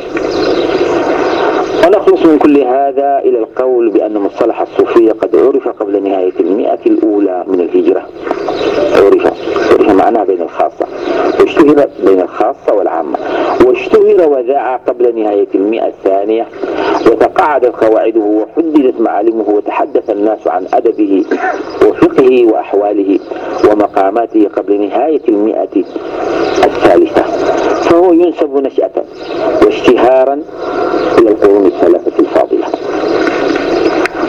ونخلص من كل هذا إلى القول بأن مصطلح الصوفية قد عرف قبل نهاية المئة الأولى من الهجرة. عرف. عرف معناها بين الخاصة. واشتهر بين الخاصة والعامة. واشتهر وذاع قبل نهاية المئة الثانية وتقاعدت قواعده وحددت معالمه وتحدث الناس عن أدبه وفقهه وأحواله ومقاماته قبل نهاية المئة الثالثة. فهو ينسب نشأة واشتهارا إلى القرون الثلاثة الفاضلة.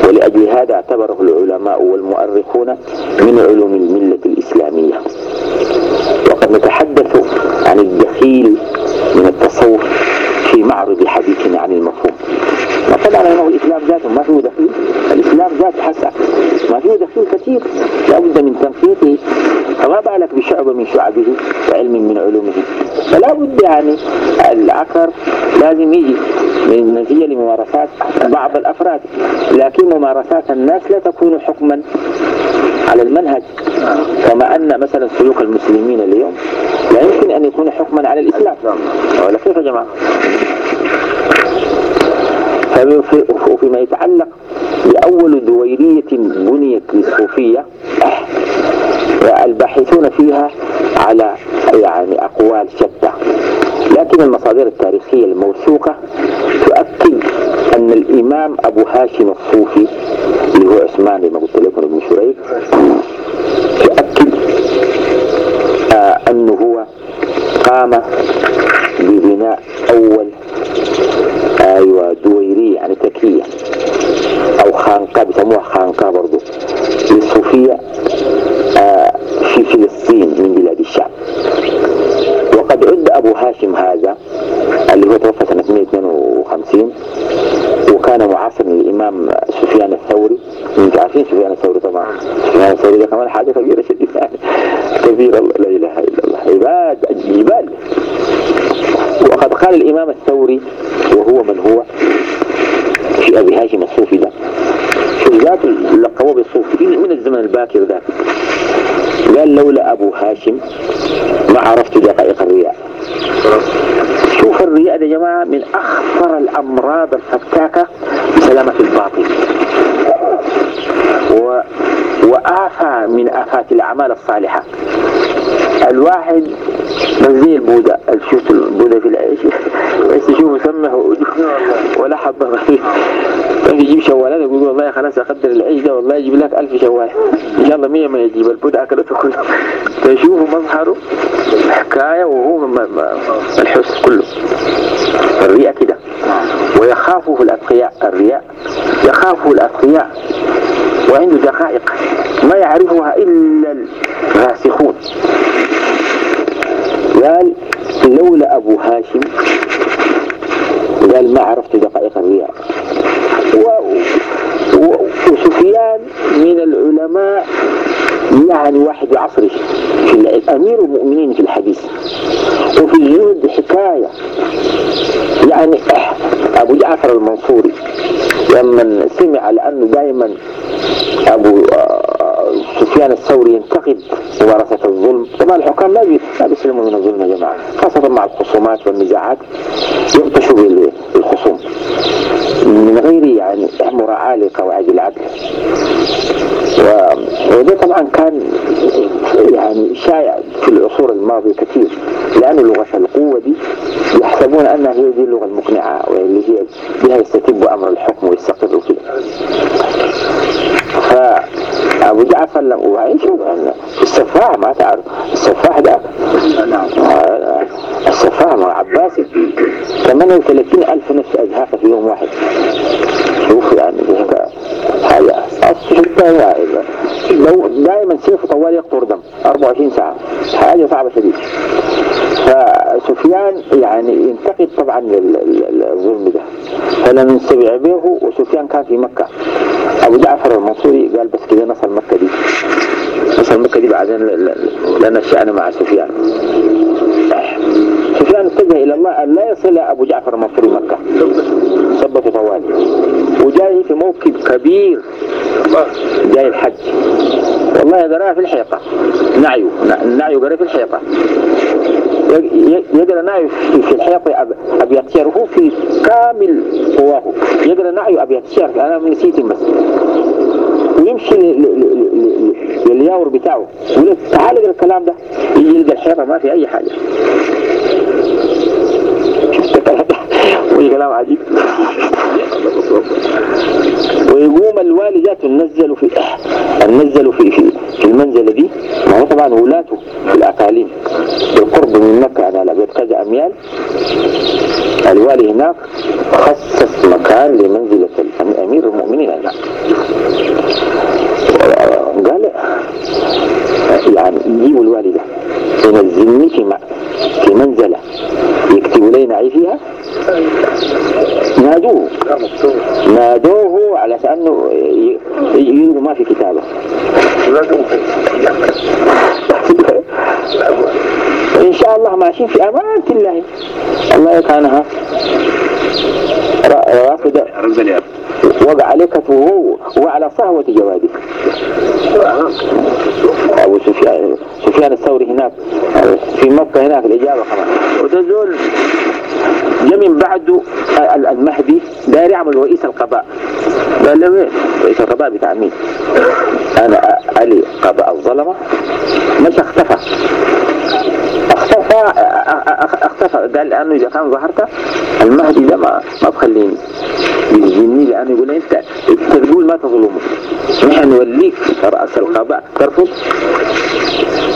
ولأجل هذا اعتبره العلماء والمؤرخون من علوم الملة الإسلامية. وقد نتحدث عن الدخيل من التصوف في معرض حديثنا عن المفهوم. وطبعا أنه الإسلام ذاته ما فيه دخيل الإسلام ذاته حسن ما فيه دخيل كثير. لابد من تنفيذه. فما بالك بشعبة من شعبه وعلم من علومه؟ فلا بد يعني العكر لازم يجي من نتيجة لممارسات بعض الأفراد. لكن ممارسات الناس لا تكون حكما على المنهج. كما أن مثلا سلوك المسلمين اليوم لا يمكن أن يكون حكما على الإسلام. ولا كيف يا جماعة؟ وفيما يتعلق بأول دويرية بنيت للصوفية الباحثون فيها على يعني أقوال شتى. لكن المصادر التاريخية الموثوقة تؤكد أن الإمام أبو هاشم الصوفي اللي هو عثمان لما قلت لكم ابن شريك يؤكد آه أنه هو قام ببناء أول أيوة دويرية يعني تكية أو خانقة بيسموها خانقة برضو. للصوفية آه في فلسطين من بلاد الشام. وقد عد أبو هاشم هذا اللي هو توفى سنة 152 وكان معاصر للإمام سفيان الثوري. أنتم عارفين سفيان الثوري طبعا؟ سفيان الثوري ده كمان حاجة كبيرة شديدة. يعني كبيرة لا إله إلا الله. عباد جبال وقد قال الإمام الثوري وهو من هو في أبي هاشم الصوفي ده في ذات لقبوه بالصوفي من الزمن الباكر ذاك قال لولا أبو هاشم ما عرفت دقائق الرياء. شوف الرياء يا جماعة من أخطر الأمراض الفتاكة بسلامة الباطن. و... وآفة من آفات الأعمال الصالحة. الواحد من زي البودة شفت البودة في العيش. بس تشوفه سمه ولا حبة. غريب يجيب شوالات يقول والله خلاص أقدر العيش ده. والله يجيب لك ألف شوال. إن شاء الله مية ما يجيب. البودة أكلته كله. تشوفه مظهره. حكاية وهو الحس كله. الرياء كده. ويخافه الأتقياء الرياء. يخافه الأتقياء وعنده دقائق. ما يعرفها إلا الراسخون. قال لولا أبو هاشم قال ما عرفت دقائق الرياء. وسفيان من العلماء يعني واحد عصره أمير المؤمنين في الحديث. وفي الجهد حكاية. يعني أبو جعفر المنصوري لما سمع لأنه دائما أبو سفيان الثوري ينتقد ممارسة الظلم. طبعا الحكام ما بيسلموا من الظلم يا جماعة خاصة مع الخصومات والنزاعات. يبطشوا بالخصوم. من غير يعني مراعاة لقواعد العدل. وده طبعا كان يعني شائع في العصور الماضية كثير لأن لغة القوة دي يحسبون أنها هي دي اللغة المقنعة واللي هي بها يستتب أمر الحكم ويستقر وكده. فأبو جعفر لم وعيش السفاح ما تعرف السفاح ده السفاح مع عباسي 38 ألف نفس أزهاق في يوم واحد. شوف يعني حاجة حاجة لو دائما سيفه طوال يقطر دم 24 ساعة. حاجة صعبة شديد. فسفيان يعني ينتقد طبعا الظلم ده. فلم يستبع به وسفيان كان في مكة. أبو جعفر المنصوري قال بس كده نصل مكة دي. نصل مكة دي بعدين لنا الشأن مع سفيان. سفيان اتجه إلى الله أن لا يصل أبو جعفر المنصوري مكة. ثبته طوالي. وجاي في موكب كبير. جاي الحج. والله قراها في الحيطة. نعيو. نعيو قرا في الحيطة. يقرا نعيو في الحيطة أبيات شعر هو في كامل قواه. يقرا نعيو أبيات شعر أنا نسيت بس. ويمشي للياور بتاعه. يقول تعال اقرأ الكلام ده. يلقى الحيطة ما في أي حاجة. كلام عجيب. ويقوم الوالي ذاته نزلوا في نزلوا في في, في المنزلة دي ما هو طبعا ولاته في الأقاليم. بالقرب من مكة على الأبيض كذا أميال الوالي هناك خصص مكان لمنزلة أمير المؤمنين هناك. قال يعني يجيبوا الوالي ده ينزلني في في منزلة. يكتبوا لي نعي فيها؟ نادوه. نادوه على أنه يلقوا ما في كتابة. إن شاء الله ماشيين في أمانة الله. الله كانها رافضة وقع عليك وهو وعلى صهوة جوادك أبو سفيان سفيان الثوري هناك في مكة هناك الإجابة كمان وتزول من بعده المهدي داير يعمل رئيس القضاء قال له وين رئيس القضاء بتاع مين؟ أنا علي قضاء الظلمة. مش اختفى. اختفى قال لأنه إذا كان ظهرت المهدي ده ما ما بخليني. يجيني لأنه يقول أنت تقول ما تظلمه. نحن نوليك رأس القضاء. ترفض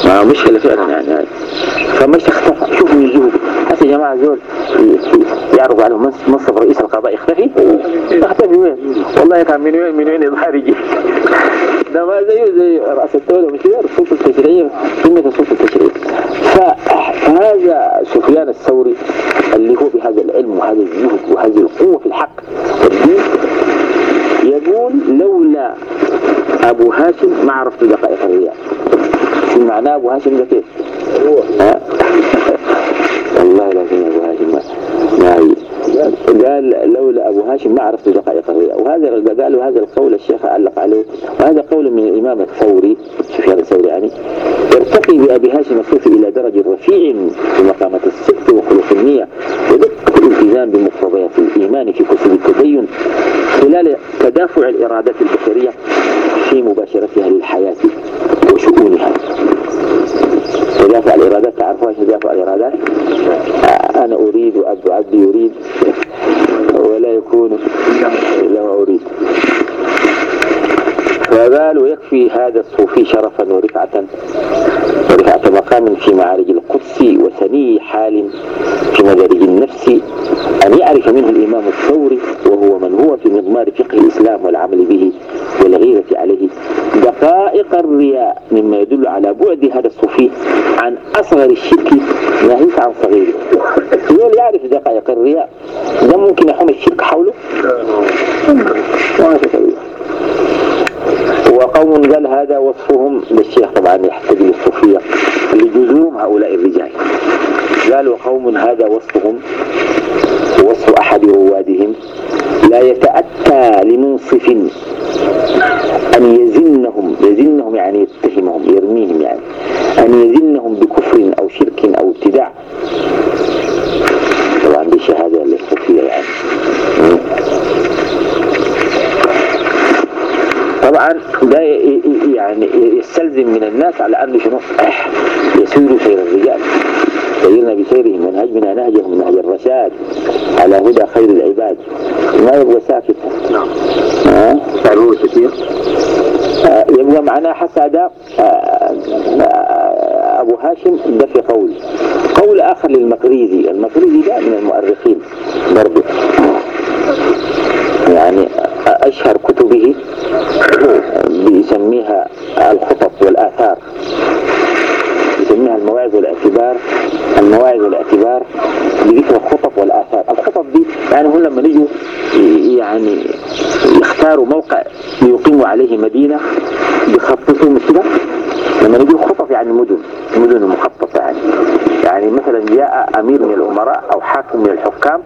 ما مشكلة فعلا يعني. فمش اختفى. شوف من الجهد هسه يا جماعة زول عليهم. منص- منصب رئيس القضاء يختفي. يختفي وين؟ والله كان من وين من وين يظهر يجي؟ ده ما زيه زي رأس الدولة مش كده السلطة التشريعية. قمة السلطة التشريعية. فهذا سفيان الثوري اللي هو بهذا العلم وهذا الجهد وهذه القوة في الحق يقول لولا أبو هاشم ما عرفت دقائق الرياء في معناه أبو هاشم ده كيف؟ والله لكن أبو هاشم ما ما قال لولا أبو هاشم ما عرفت دقائق وهذا قالوا هذا القول الشيخ علق عليه. وهذا قول من الإمام الثوري سفيان الثوري يعني. يرتقي بأبي هاشم الصوفي إلى درجة رفيع في مقامة الصدق وخلق النية ودقة الالتزام بمقتضيات الإيمان في كتب التدين. خلال تدافع الإرادات البشرية في مباشرتها للحياة وشؤونها. تدافع الإرادات تعرفوا إيش تدافع الإرادات؟ آه، أنا أريد وأبدو عبدي يريد ولا يكون إلا ما أريد فقال ويكفي هذا الصوفي شرفا ورفعة ورفعة مقام في معارج القدس وسني حال في مدارج النفس. أن يعرف منه الإمام الثوري وهو من هو في مضمار فقه الإسلام والعمل به والغيرة عليه. دقائق الرياء مما يدل على بعد هذا الصوفي عن أصغر الشرك ناهيك عن صغيره. يقول يعرف دقائق الرياء. ده ممكن يحوم الشرك حوله ما تسويه وقوم قال هذا وصفهم للشيخ طبعا يحتاج للصوفية لجزوم هؤلاء الرجال. قال وقوم هذا وصفهم وصف أحد روادهم لا يتأتى لمنصف أن يزنهم يزنهم يعني يتهمهم يرميهم يعني أن يزنهم بكفر أو شرك أو ابتداع طبعا دي شهادة للصوفية يعني طبعا ده يعني يستلزم من الناس على أن شنو يسيروا سير الرجال. سيرنا بسيرهم منهجنا نهجهم من نهج الرشاد. على هدى خير العباد. ما يبغى ساكت؟ نعم. ها؟ تعرفوا كثير. آه، يبقى معناه حتى ده آه، آه، أبو هاشم ده في قول. قول آخر للمقريزي. المقريزي ده من المؤرخين برضه يعني أشهر كتبه بيسميها الخطط والآثار. يسميها المواعظ والاعتبار المواعظ والاعتبار بذكر الخطط والآثار. الخطط دي يعني هم لما يجوا يعني يختاروا موقع ليقيموا عليه مدينة مش كده؟ لما نقول خطط يعني مدن مدن مخططة يعني. يعني مثلا جاء أمير من الأمراء أو حاكم من الحكام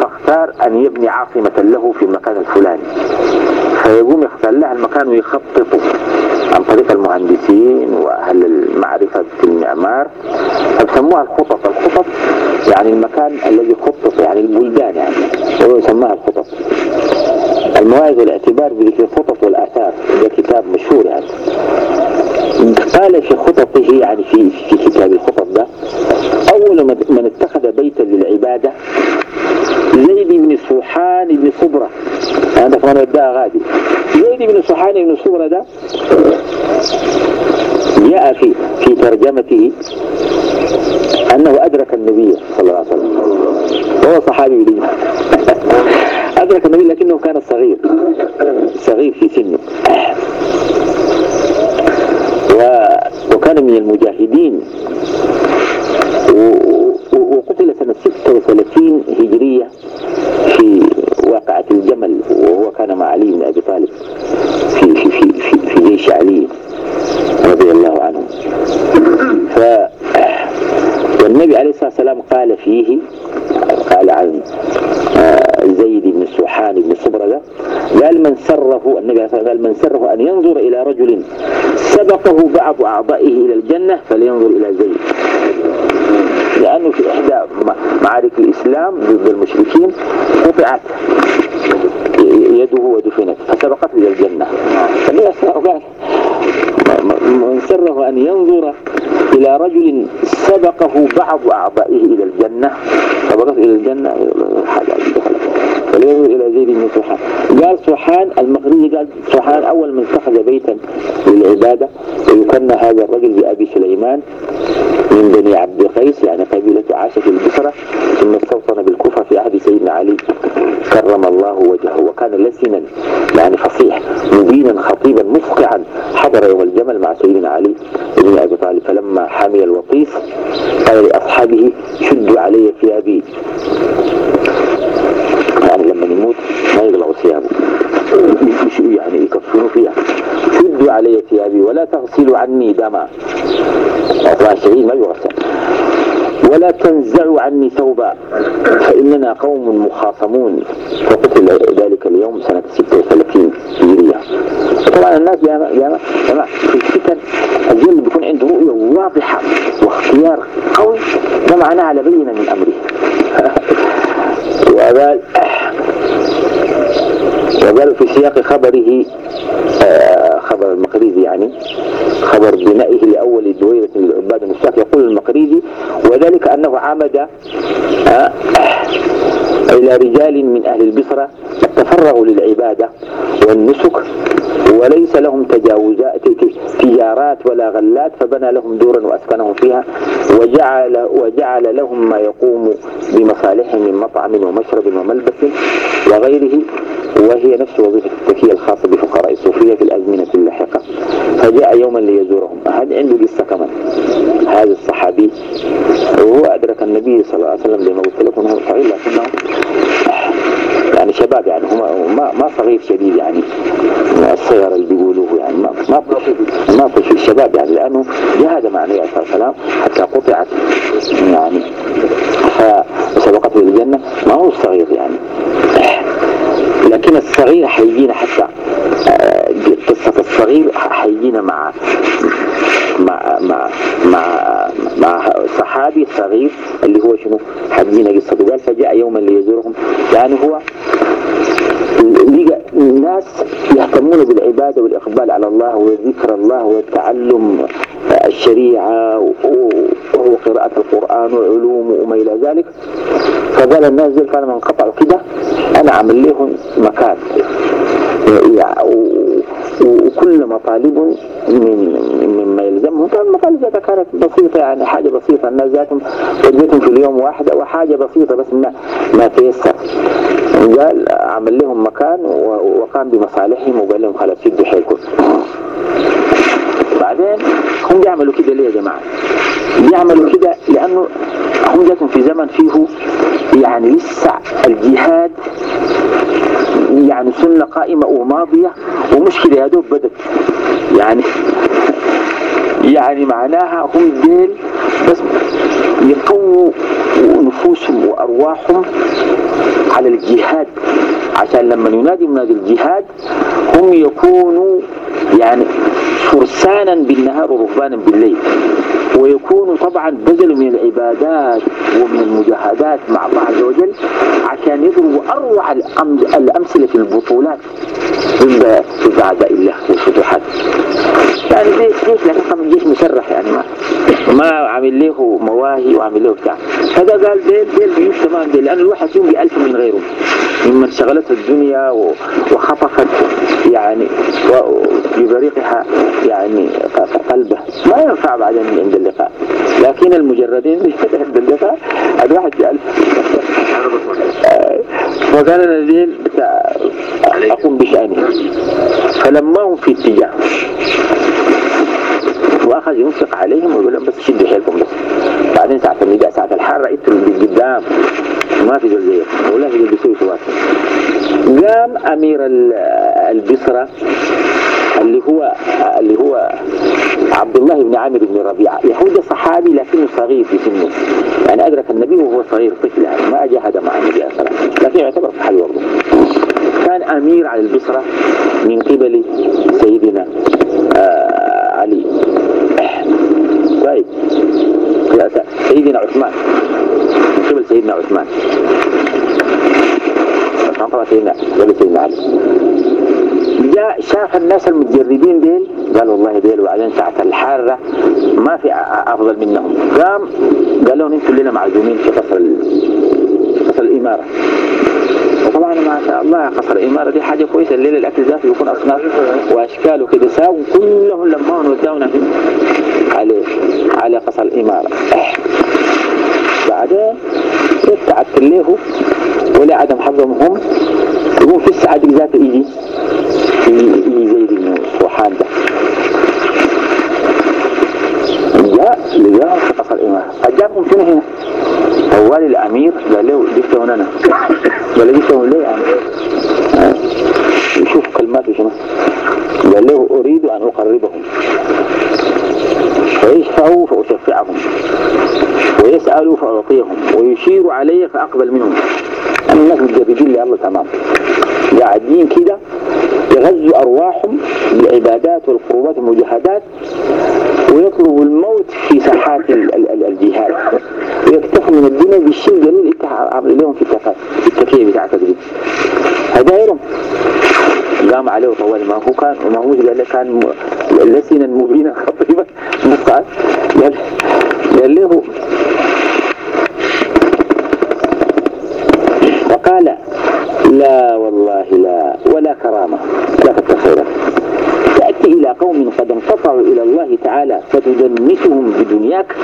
فاختار أن يبني عاصمة له في المكان الفلاني. فيقوم يختار لها المكان ويخططه عن طريق المهندسين وأهل معرفة المعمار فسموها الخطط الخطط يعني المكان الذي خطط يعني البلدان يعني. هو يسموها الخطط المواعظ والاعتبار بذكر الخطط والآثار. ده كتاب مشهور يعني. قال في خططه يعني في في كتاب الخطط ده أول من من اتخذ بيتا للعبادة زيد بن سوحان بن صبرة. هذا كمان وداها غادي زيد بن سوحان بن صبرة ده جاء في في ترجمته أنه أدرك النبي صلى الله عليه وسلم. وهو صحابي جديد أدرك النبي لكنه كان صغير. صغير في سنه. و... وكان من المجاهدين. و- وقتل سنة 36 هجرية في واقعة الجمل وهو كان مع علي بن أبي طالب في في في في, في جيش علي. رضي الله عنه. ف والنبي عليه الصلاة والسلام قال فيه قال عن آه، زيد بن سوحان بن صبرة ده قال من سره النبي عليه الصلاة والسلام قال من سره أن ينظر إلى رجل سبقه بعض أعضائه إلى الجنة فلينظر إلى زيد. لأنه في إحدى معارك الإسلام ضد المشركين قطعت. يده ودفنت فسبقته إلى الجنة. قال م- م- من سره أن ينظر إلى رجل سبقه بعض أعضائه إلى الجنة. سبقته إلى الجنة. حاجة وليه إلى زيد بن سوحان. قال سوحان المغربي قال سوحان أول من اتخذ بيتا للعبادة ويكنى هذا الرجل بأبي سليمان من بني عبد قيس يعني قبيلة في البصرة ثم استوطن بالكوفة في عهد سيدنا علي. كرم الله وجهه وكان لسنا يعني فصيح مبينا خطيبا مفقعا. حضر يوم الجمل مع سيدنا علي بن أبي طالب فلما حمل الوطيس قال لأصحابه شدوا علي ثيابي يعني لما يموت ما يقلعوا ثيابه يعني يكفنوا فيها. شدوا علي ثيابي ولا تغسلوا عني دما. الشهيد ما يغسل. ولا تنزعوا عني ثوبا. فإننا قوم مخاصمون. فقتل ذلك اليوم سنة 36 هجرية. طبعا الناس يا جماعة في الفتن الجن بيكون عنده رؤية واضحة واختيار قوي. ده معناه على بينة من أمره. وقال وقال في سياق خبره آه خبر المقريزي يعني خبر بنائه لأول دويرة للعباد المشتاق يقول المقريزي وذلك أنه عمد آه إلى رجال من أهل البصرة تفرغوا للعبادة والنسك وليس لهم تجاوزات تجارات ولا غلات فبنى لهم دورا وأسكنهم فيها وجعل, وجعل لهم ما يقوم بمصالحهم من مطعم ومشرب وملبس وغيره وهي نفس وظيفة التكية الخاصة بفقراء الصوفية في الأزمنة اللاحقة. فجاء يوما ليزورهم. هذا عنده قصة كمان. هذا الصحابي وهو أدرك النبي صلى الله عليه وسلم زي ما قلت لكم هو صغير لكنه يعني شباب يعني هم ما ما صغير شديد يعني. الصغر اللي بيقولوه يعني. ما ما ما في الشباب يعني لأنه جاهد مع النبي عليه الصلاه والسلام حتى قطعت يعني فسبقته الجنة. ما هو صغير يعني. لكن الصغير حيجينا حتى قصة الصغير حيجينا مع مع مع مع مع صحابي صغير اللي هو شنو حيجينا قصته قال فجاء يوما ليزورهم يعني هو لقى الناس يهتمون بالعبادة والإقبال على الله وذكر الله وتعلم الشريعة وهو قراءة القرآن وعلوم وما إلى ذلك. فقال الناس دول كانوا منقطعوا كده أنا عامل لهم مكان. وكل مطالب من مما يلزمهم كان المطالب ذاتها كانت بسيطة يعني حاجة بسيطة الناس ذاتهم وجدتهم في اليوم واحدة وحاجة بسيطة بس ما, ما تيسر. قال عمل لهم مكان وقام بمصالحهم وقال لهم خلاص شدوا حيلكم. بعدين هم بيعملوا كده ليه يا جماعة؟ بيعملوا كده لأنه هم جاتهم في زمن فيه يعني لسه الجهاد يعني سنة قائمة وماضية ومشكلة دوب بدت. يعني يعني معناها هم ديل بس يقووا نفوسهم وأرواحهم على الجهاد. عشان لما ينادي منادي الجهاد هم يكونوا يعني فرسانا بالنهار ورهبانا بالليل. ويكونوا طبعا بذلوا من العبادات ومن المجاهدات مع الله عز وجل عشان يضربوا أروع الأمثلة في البطولات ضد اعداء الله والفتوحات يعني زي جيش لكن طبعا جيش مسرح يعني ما ما عامل له مواهي وعامل له بتاع. هذا قال ديل ديل بيوت تمام ديل. لأن الواحد فيهم بألف من غيره. ممن شغلته الدنيا وخطفت يعني بطريقها يعني قلبه. ما ينفع بعدين عند اللقاء. لكن المجردين عند اللقاء الواحد بألف فكان الذين أقوم بشأنه فلما هم في اتجاه وأخذ ينفق عليهم ويقول لهم بس شدوا حيلكم بس. بعدين ساعة النداء ساعة الحر قدام. ما في زيك ولا في دول بيسوي قام أمير البصرة اللي هو اللي هو عبد الله بن عامر بن ربيعة. يهود صحابي لكنه صغير في سنه. يعني أدرك النبي وهو صغير طفل يعني ما جاهد مع النبي عليه الصلاة والسلام. لكن يعتبر صحابي برضه كان أمير على البصرة من قبل سيدنا آه علي. طيب. سيدنا عثمان. من قبل سيدنا عثمان. طبعا سيدنا قبل سيدنا علي جاء شاف الناس المتجردين ديل قال والله ديل وبعدين ساعة الحارة ما في أفضل منهم. قام قال لهم أنتوا لنا معزومين في قصر في قصر الإمارة. وطبعا ما شاء الله قصر الإمارة دي حاجة كويسة الليلة الأكل ذاته يكون أصناف وأشكال وكده. ساو كلهم لما وداونا في على على قصر الإمارة. بعدين استعدت له ولا عدم حظهم هم يقوم في الساعة دي ذاته يجي يجي زيد ده جاء في قصر الإمارة أجابهم شنو هنا؟ طوال الأمير قال له جبتهم أنا قال له جبتهم ليه. شوف كلماته شنو؟ قال له أريد أن أقربهم فيشفعوا فأشفعهم. ويسألوا فأعطيهم. ويشير علي فأقبل منهم. أنا الناس متجردين لي الله تمام. قاعدين كده يغذوا أرواحهم بالعبادات والقربات والمجاهدات ويطلبوا الموت في ساحات ال- ال- ال- الجهاد. ويكتفوا من الدنيا بالشيء القليل إنت عامل لهم في التكية بتاعتك دي. هدايرهم قام عليه طوال ما هو كان ما هو قال كان لسنا مبينا خطيبا مصعد قال قال له وقال لا والله لا ولا كرامة. لا تتخير تأتي إلى قوم قد انقطعوا إلى الله تعالى فتدنسهم بدنياك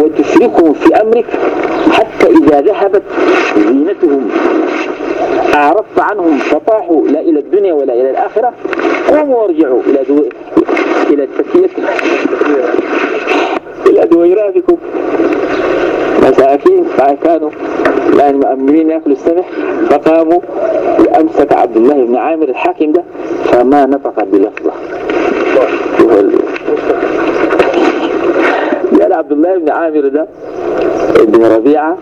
وتشركهم في أمرك حتى إذا ذهبت زينتهم. أعرضت عنهم فطاحوا لا إلى الدنيا ولا إلى الآخرة قوموا وارجعوا إلى دو... إلى التسية إلى دويراتكم. مساكين كانوا يعني مأمرين يأكلوا السمح فقاموا أمسك عبد الله بن عامر الحاكم ده فما نطق بلفظة. قال عبد الله بن عامر ده ابن ربيعة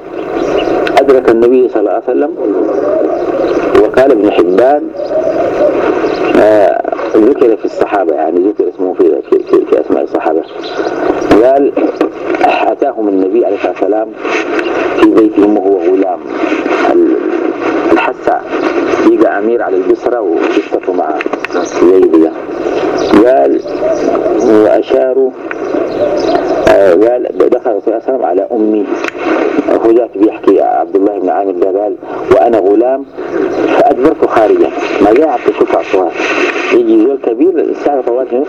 أدرك النبي صلى الله عليه وسلم وقال ابن حبان آه ذكر في الصحابة يعني ذكر اسمه في, في, في, أسماء الصحابة. قال أتاهم النبي عليه الصلاة والسلام في بيتهم وهو غلام. ال- الحسا يجا أمير على البصرة وقصته مع زيد. قال وأشاروا آه، قال دخل صلى الله عليه وسلم على أمي ذاك بيحكي عبد الله بن عامر قال وأنا غلام فأدبرت خارجا. ما قاعد تشوف أصوات يجي زول كبير الساعة طوال هنا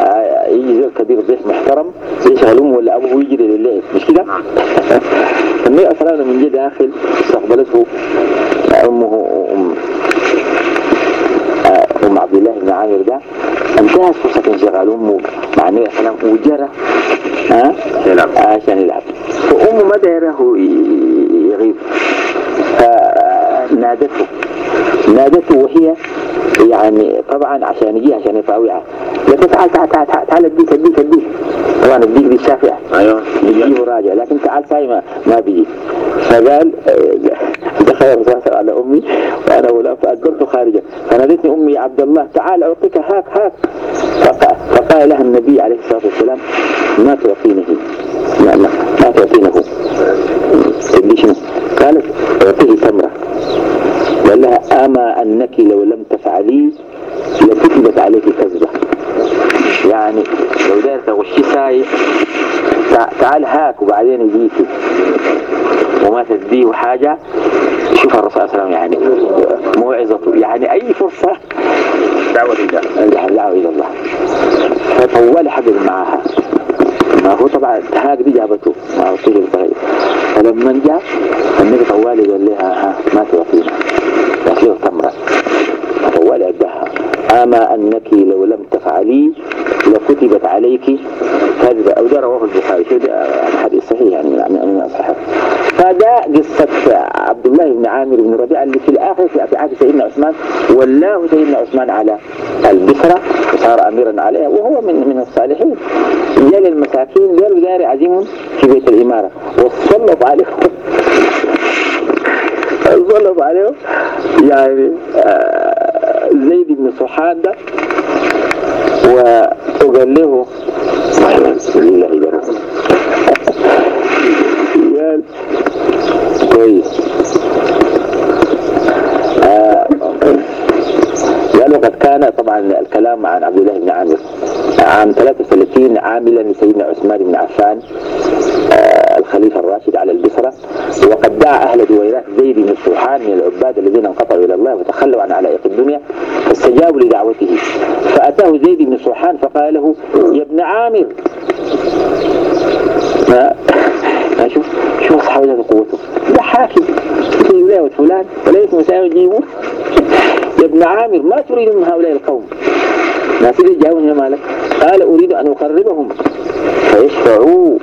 آه، يجي زول كبير ضيف محترم يشغل أمه ولا أبوه ويجري لليل. مش كده؟ النبي صلى الله عليه وسلم من جه داخل استقبلته. أمه أم آه، أم عبد الله بن عامر ده انتهت فرصة انشغال أمه مع النبي صلى الله عليه وسلم وجرى ها؟ عشان يلعب فأمه ما دايره يغيب فنادته نادته وهي يعني طبعا عشان يجي عشان يطاوعها تعال تعال تعال تعال, تعال اديك اديك اديك طبعا اديك دي الشافعة أيوه. بيجي وراجع. لكن تعال ساي ما, ما بيجي. فقال آه، دخل الرسول على أمي وأنا غلام فاجرت خارجا فنادتني أمي عبد الله تعال أعطيك هاك هاك. فقال, لها النبي عليه الصلاة والسلام ما تعطينه ما, ما, ما تعطينه؟ قالت أعطيه تمرة. قال لها أما أنك لو لم تفعلي لكتبت عليك كذبة. يعني لو داير تغشي ساي تع- تعال هاك وبعدين يجيك وما تديه حاجة شوف الرسول صلى الله عليه وسلم يعني موعظته. يعني أي فرصة دعوة الله. دعوة إلى الله. فطول حقل معها. ما هو طبعا هاك دي جابته. هو سجل صغير فلما جاء النبي طوالي قال لها ها ما تعطينا تعطيه تمرة. طوالي أدها أما أنك لكتبت عليك كذبة أو ده رواه البخاري. ده حديث صحيح يعني من الصحيح فده قصة عبد الله بن عامر بن ربيعة اللي في الآخر في عهد سيدنا عثمان. ولاه سيدنا عثمان على البصرة وصار أميرا عليها وهو من من الصالحين. جاء للمساكين قالوا داري عزيم في بيت الإمارة. وسلط عليهم. سلط عليهم. يعني آه، زيد بن صحان ده و- وقال له لله درس قال كويس كان طبعا الكلام عن عبد الله بن عامر. عام 33 عاملا لسيدنا عثمان بن عفان آه، الخليفة الراشد وقد دعا أهل دويرات زيد بن سوحان من العباد الذين انقطعوا إلى الله وتخلوا عن علائق الدنيا فاستجابوا لدعوته. فأتاه زيد بن سوحان فقال له يا ابن عامر. شوف شوف أصحاب هذه قوته. ده حاكم. في ولاية فلان ولا اسمه سامي يجيبه يا ابن عامر ما تريد من هؤلاء القوم؟ ناس اللي جاءوا مالك؟ قال أريد أن أقربهم. فيشفعوا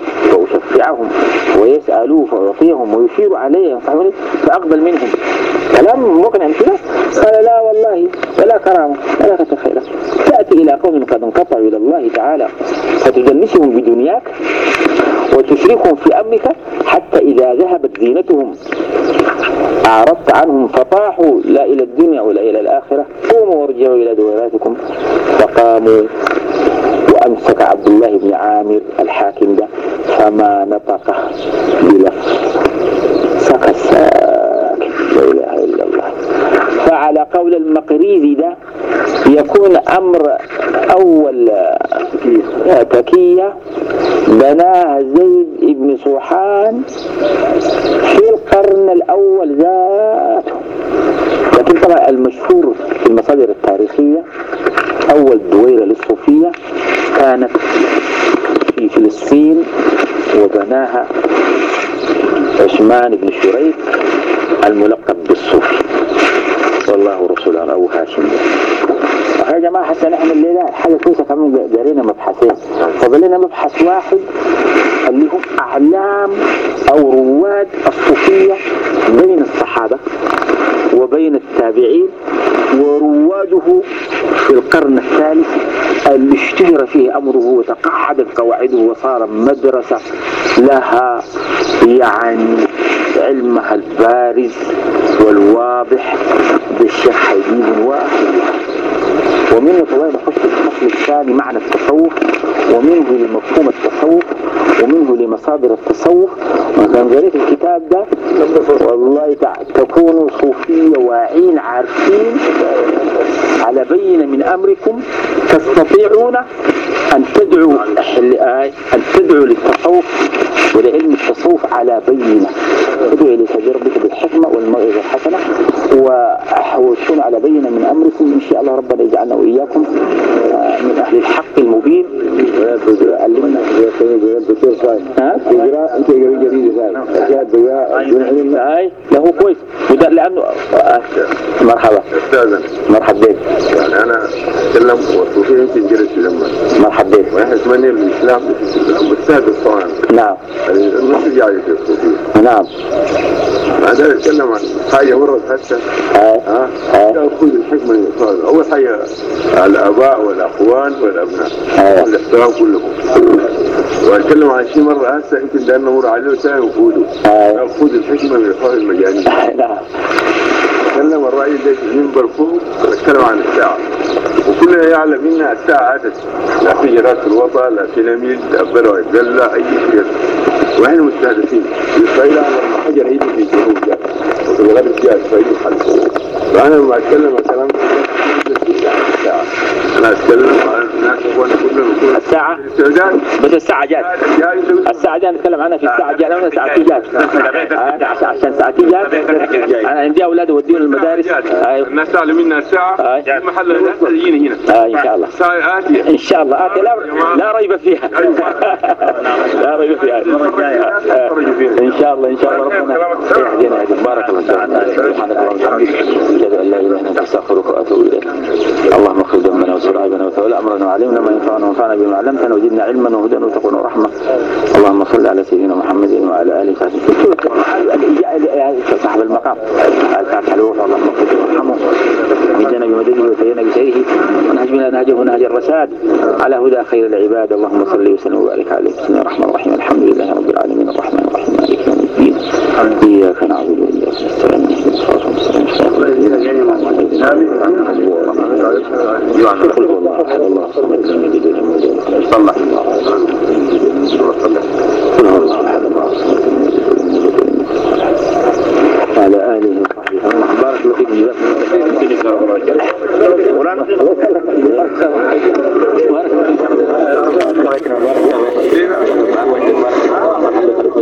فأشفعهم ويسألوا فأعطيهم ويشير علي ينصحوني فأقبل منهم. كلام مقنع كده قال لا والله ولا كرامة ولا تتخيل تأتي إلى قوم قد انقطعوا إلى الله تعالى. فتجلسهم بدنياك وتشركهم في أمرك حتى إذا ذهبت زينتهم. أعرضت عنهم فطاحوا لا إلى الدنيا ولا إلى الآخرة. قوموا وارجعوا إلى دويراتكم فقاموا وأمسك عبد الله بن عامر الحاكم ده فما نطق بلفظ. سكت ساكت لا إله إلا الله. فعلى قول المقريزي ده يكون أمر أول تكية. بناها زيد بن سوحان في القرن الأول ذاته. لكن طبعا المشهور في المصادر التاريخية أول دويرة للصوفية كانت في فلسطين وبناها عثمان بن شريك الملقب بالصوفي. والله رسوله أبو هاشم. يا جماعة حتى نحن الليلة حاجة كويسة كمان قرينا مبحثين. فضل لنا مبحث واحد اللي هم أعلام أو رواد الصوفية بين الصحابة وبين التابعين ورواده في القرن الثالث اللي اشتهر فيه أمره وتقعدت قواعده وصار مدرسة لها يعني علمها البارز والواضح بالشيخ حبيب واحد ومنه نخش في الفصل الثاني معنى التصوف ومنه لمفهوم التصوف ومنه لمصادر التصوف. وكان قريت الكتاب ده والله تكونوا صوفية واعين عارفين على بينة من أمركم تستطيعون أن تدعوا أن تدعوا للتصوف. ولعلم التصوف على بينة. ادعوا إلى سبيل ربك بالحكمة والموعظة الحسنة وتكونوا على بينة من أمركم. إن شاء الله ربنا يجعلنا وإياكم من أهل الحق المبين. علمنا هاي له كويس. وده لأنه مرحبا. استاذن مرحبا بك يعني أنا أتكلم والصوفيه يمكن جلس لما مرحبا بك ونحن نتمنى الإسلام مجتهد الصوان نعم. في الصوفيه نعم. بعدين اتكلم عن حاجة مرت حتى. هاي ها؟ هاي خذ الحكمة من الإصابة. أول حاجة الآباء والأخوان والأبناء. أيوة. الاحترام كلهم. واتكلم عن شيء مرة هسه يمكن ده نمر عليه وفوده أيوة. خذ الحكمة من اخوان المجانين. نعم. تكلم الرأي ده المنبر فوق ونتكلم عن الساعة. وكلنا يعلم ان الساعة عادت. لا في جرات الوطن لا في نميل لا لا أي شيء. وإحنا مستهدفين اسرائيل لما حجر يجي في الجنوب جاء وفي الغرب جاء اسرائيل حل فانا لما أتكلم الساعة. أنا أتكلم عن الناس الساعة؟ بس الساعة جات الساعة دي نتكلم عنها في الساعة الجاية لأن ساعتي جات عشان ساعتي جات أنا عندي أولاد أوديهم المدارس. أيوة الناس تعلم منا الساعة. في محل تجينا هنا إن شاء الله. الساعة آتية. إن شاء الله. آتي لا, ريب فيها. لا ريب فيها. آه، إن شاء الله إن شاء الله ربنا يهدينا يهدينا. بارك الله فيك. سبحانك اللهم وبحمدك. أشهد أن لا إله إلا أنت أستغفرك وأتوب إليك. اللهم اغفر ذنبنا وسرائبنا وتولى أمرنا وعلمنا ما ينفعنا وانفعنا بما علمتنا وزدنا علما وهدى وتقوى ورحمة. اللهم صل على سيدنا محمد وعلى آله وصحبه صاحب المقام. الفاتحة الروح اللهم اغفر وارحمه. ومدنا بمدده وسيرنا بسيره ونهج بنا نهجه نهج الرشاد على هدى خير العباد. اللهم صل وسلم وبارك عليه. بسم الله الرحمن الرحيم. الحمد لله رب العالمين. الرحمن الرحيم. مالك يوم الدين. إياك نعبد وإياك نستعين. الإنسان حسبه الله قل هو الله أحد الله الصمد لم يلد ولم يولد ولم يولد الله الله قل هو الله أحد الله الصمد لم يلد ولم يولد ولم يولد وعلى آله وصحبه بارك الله فيكم جزاكم الله خير يمكنك مولانا بارك الله فيكم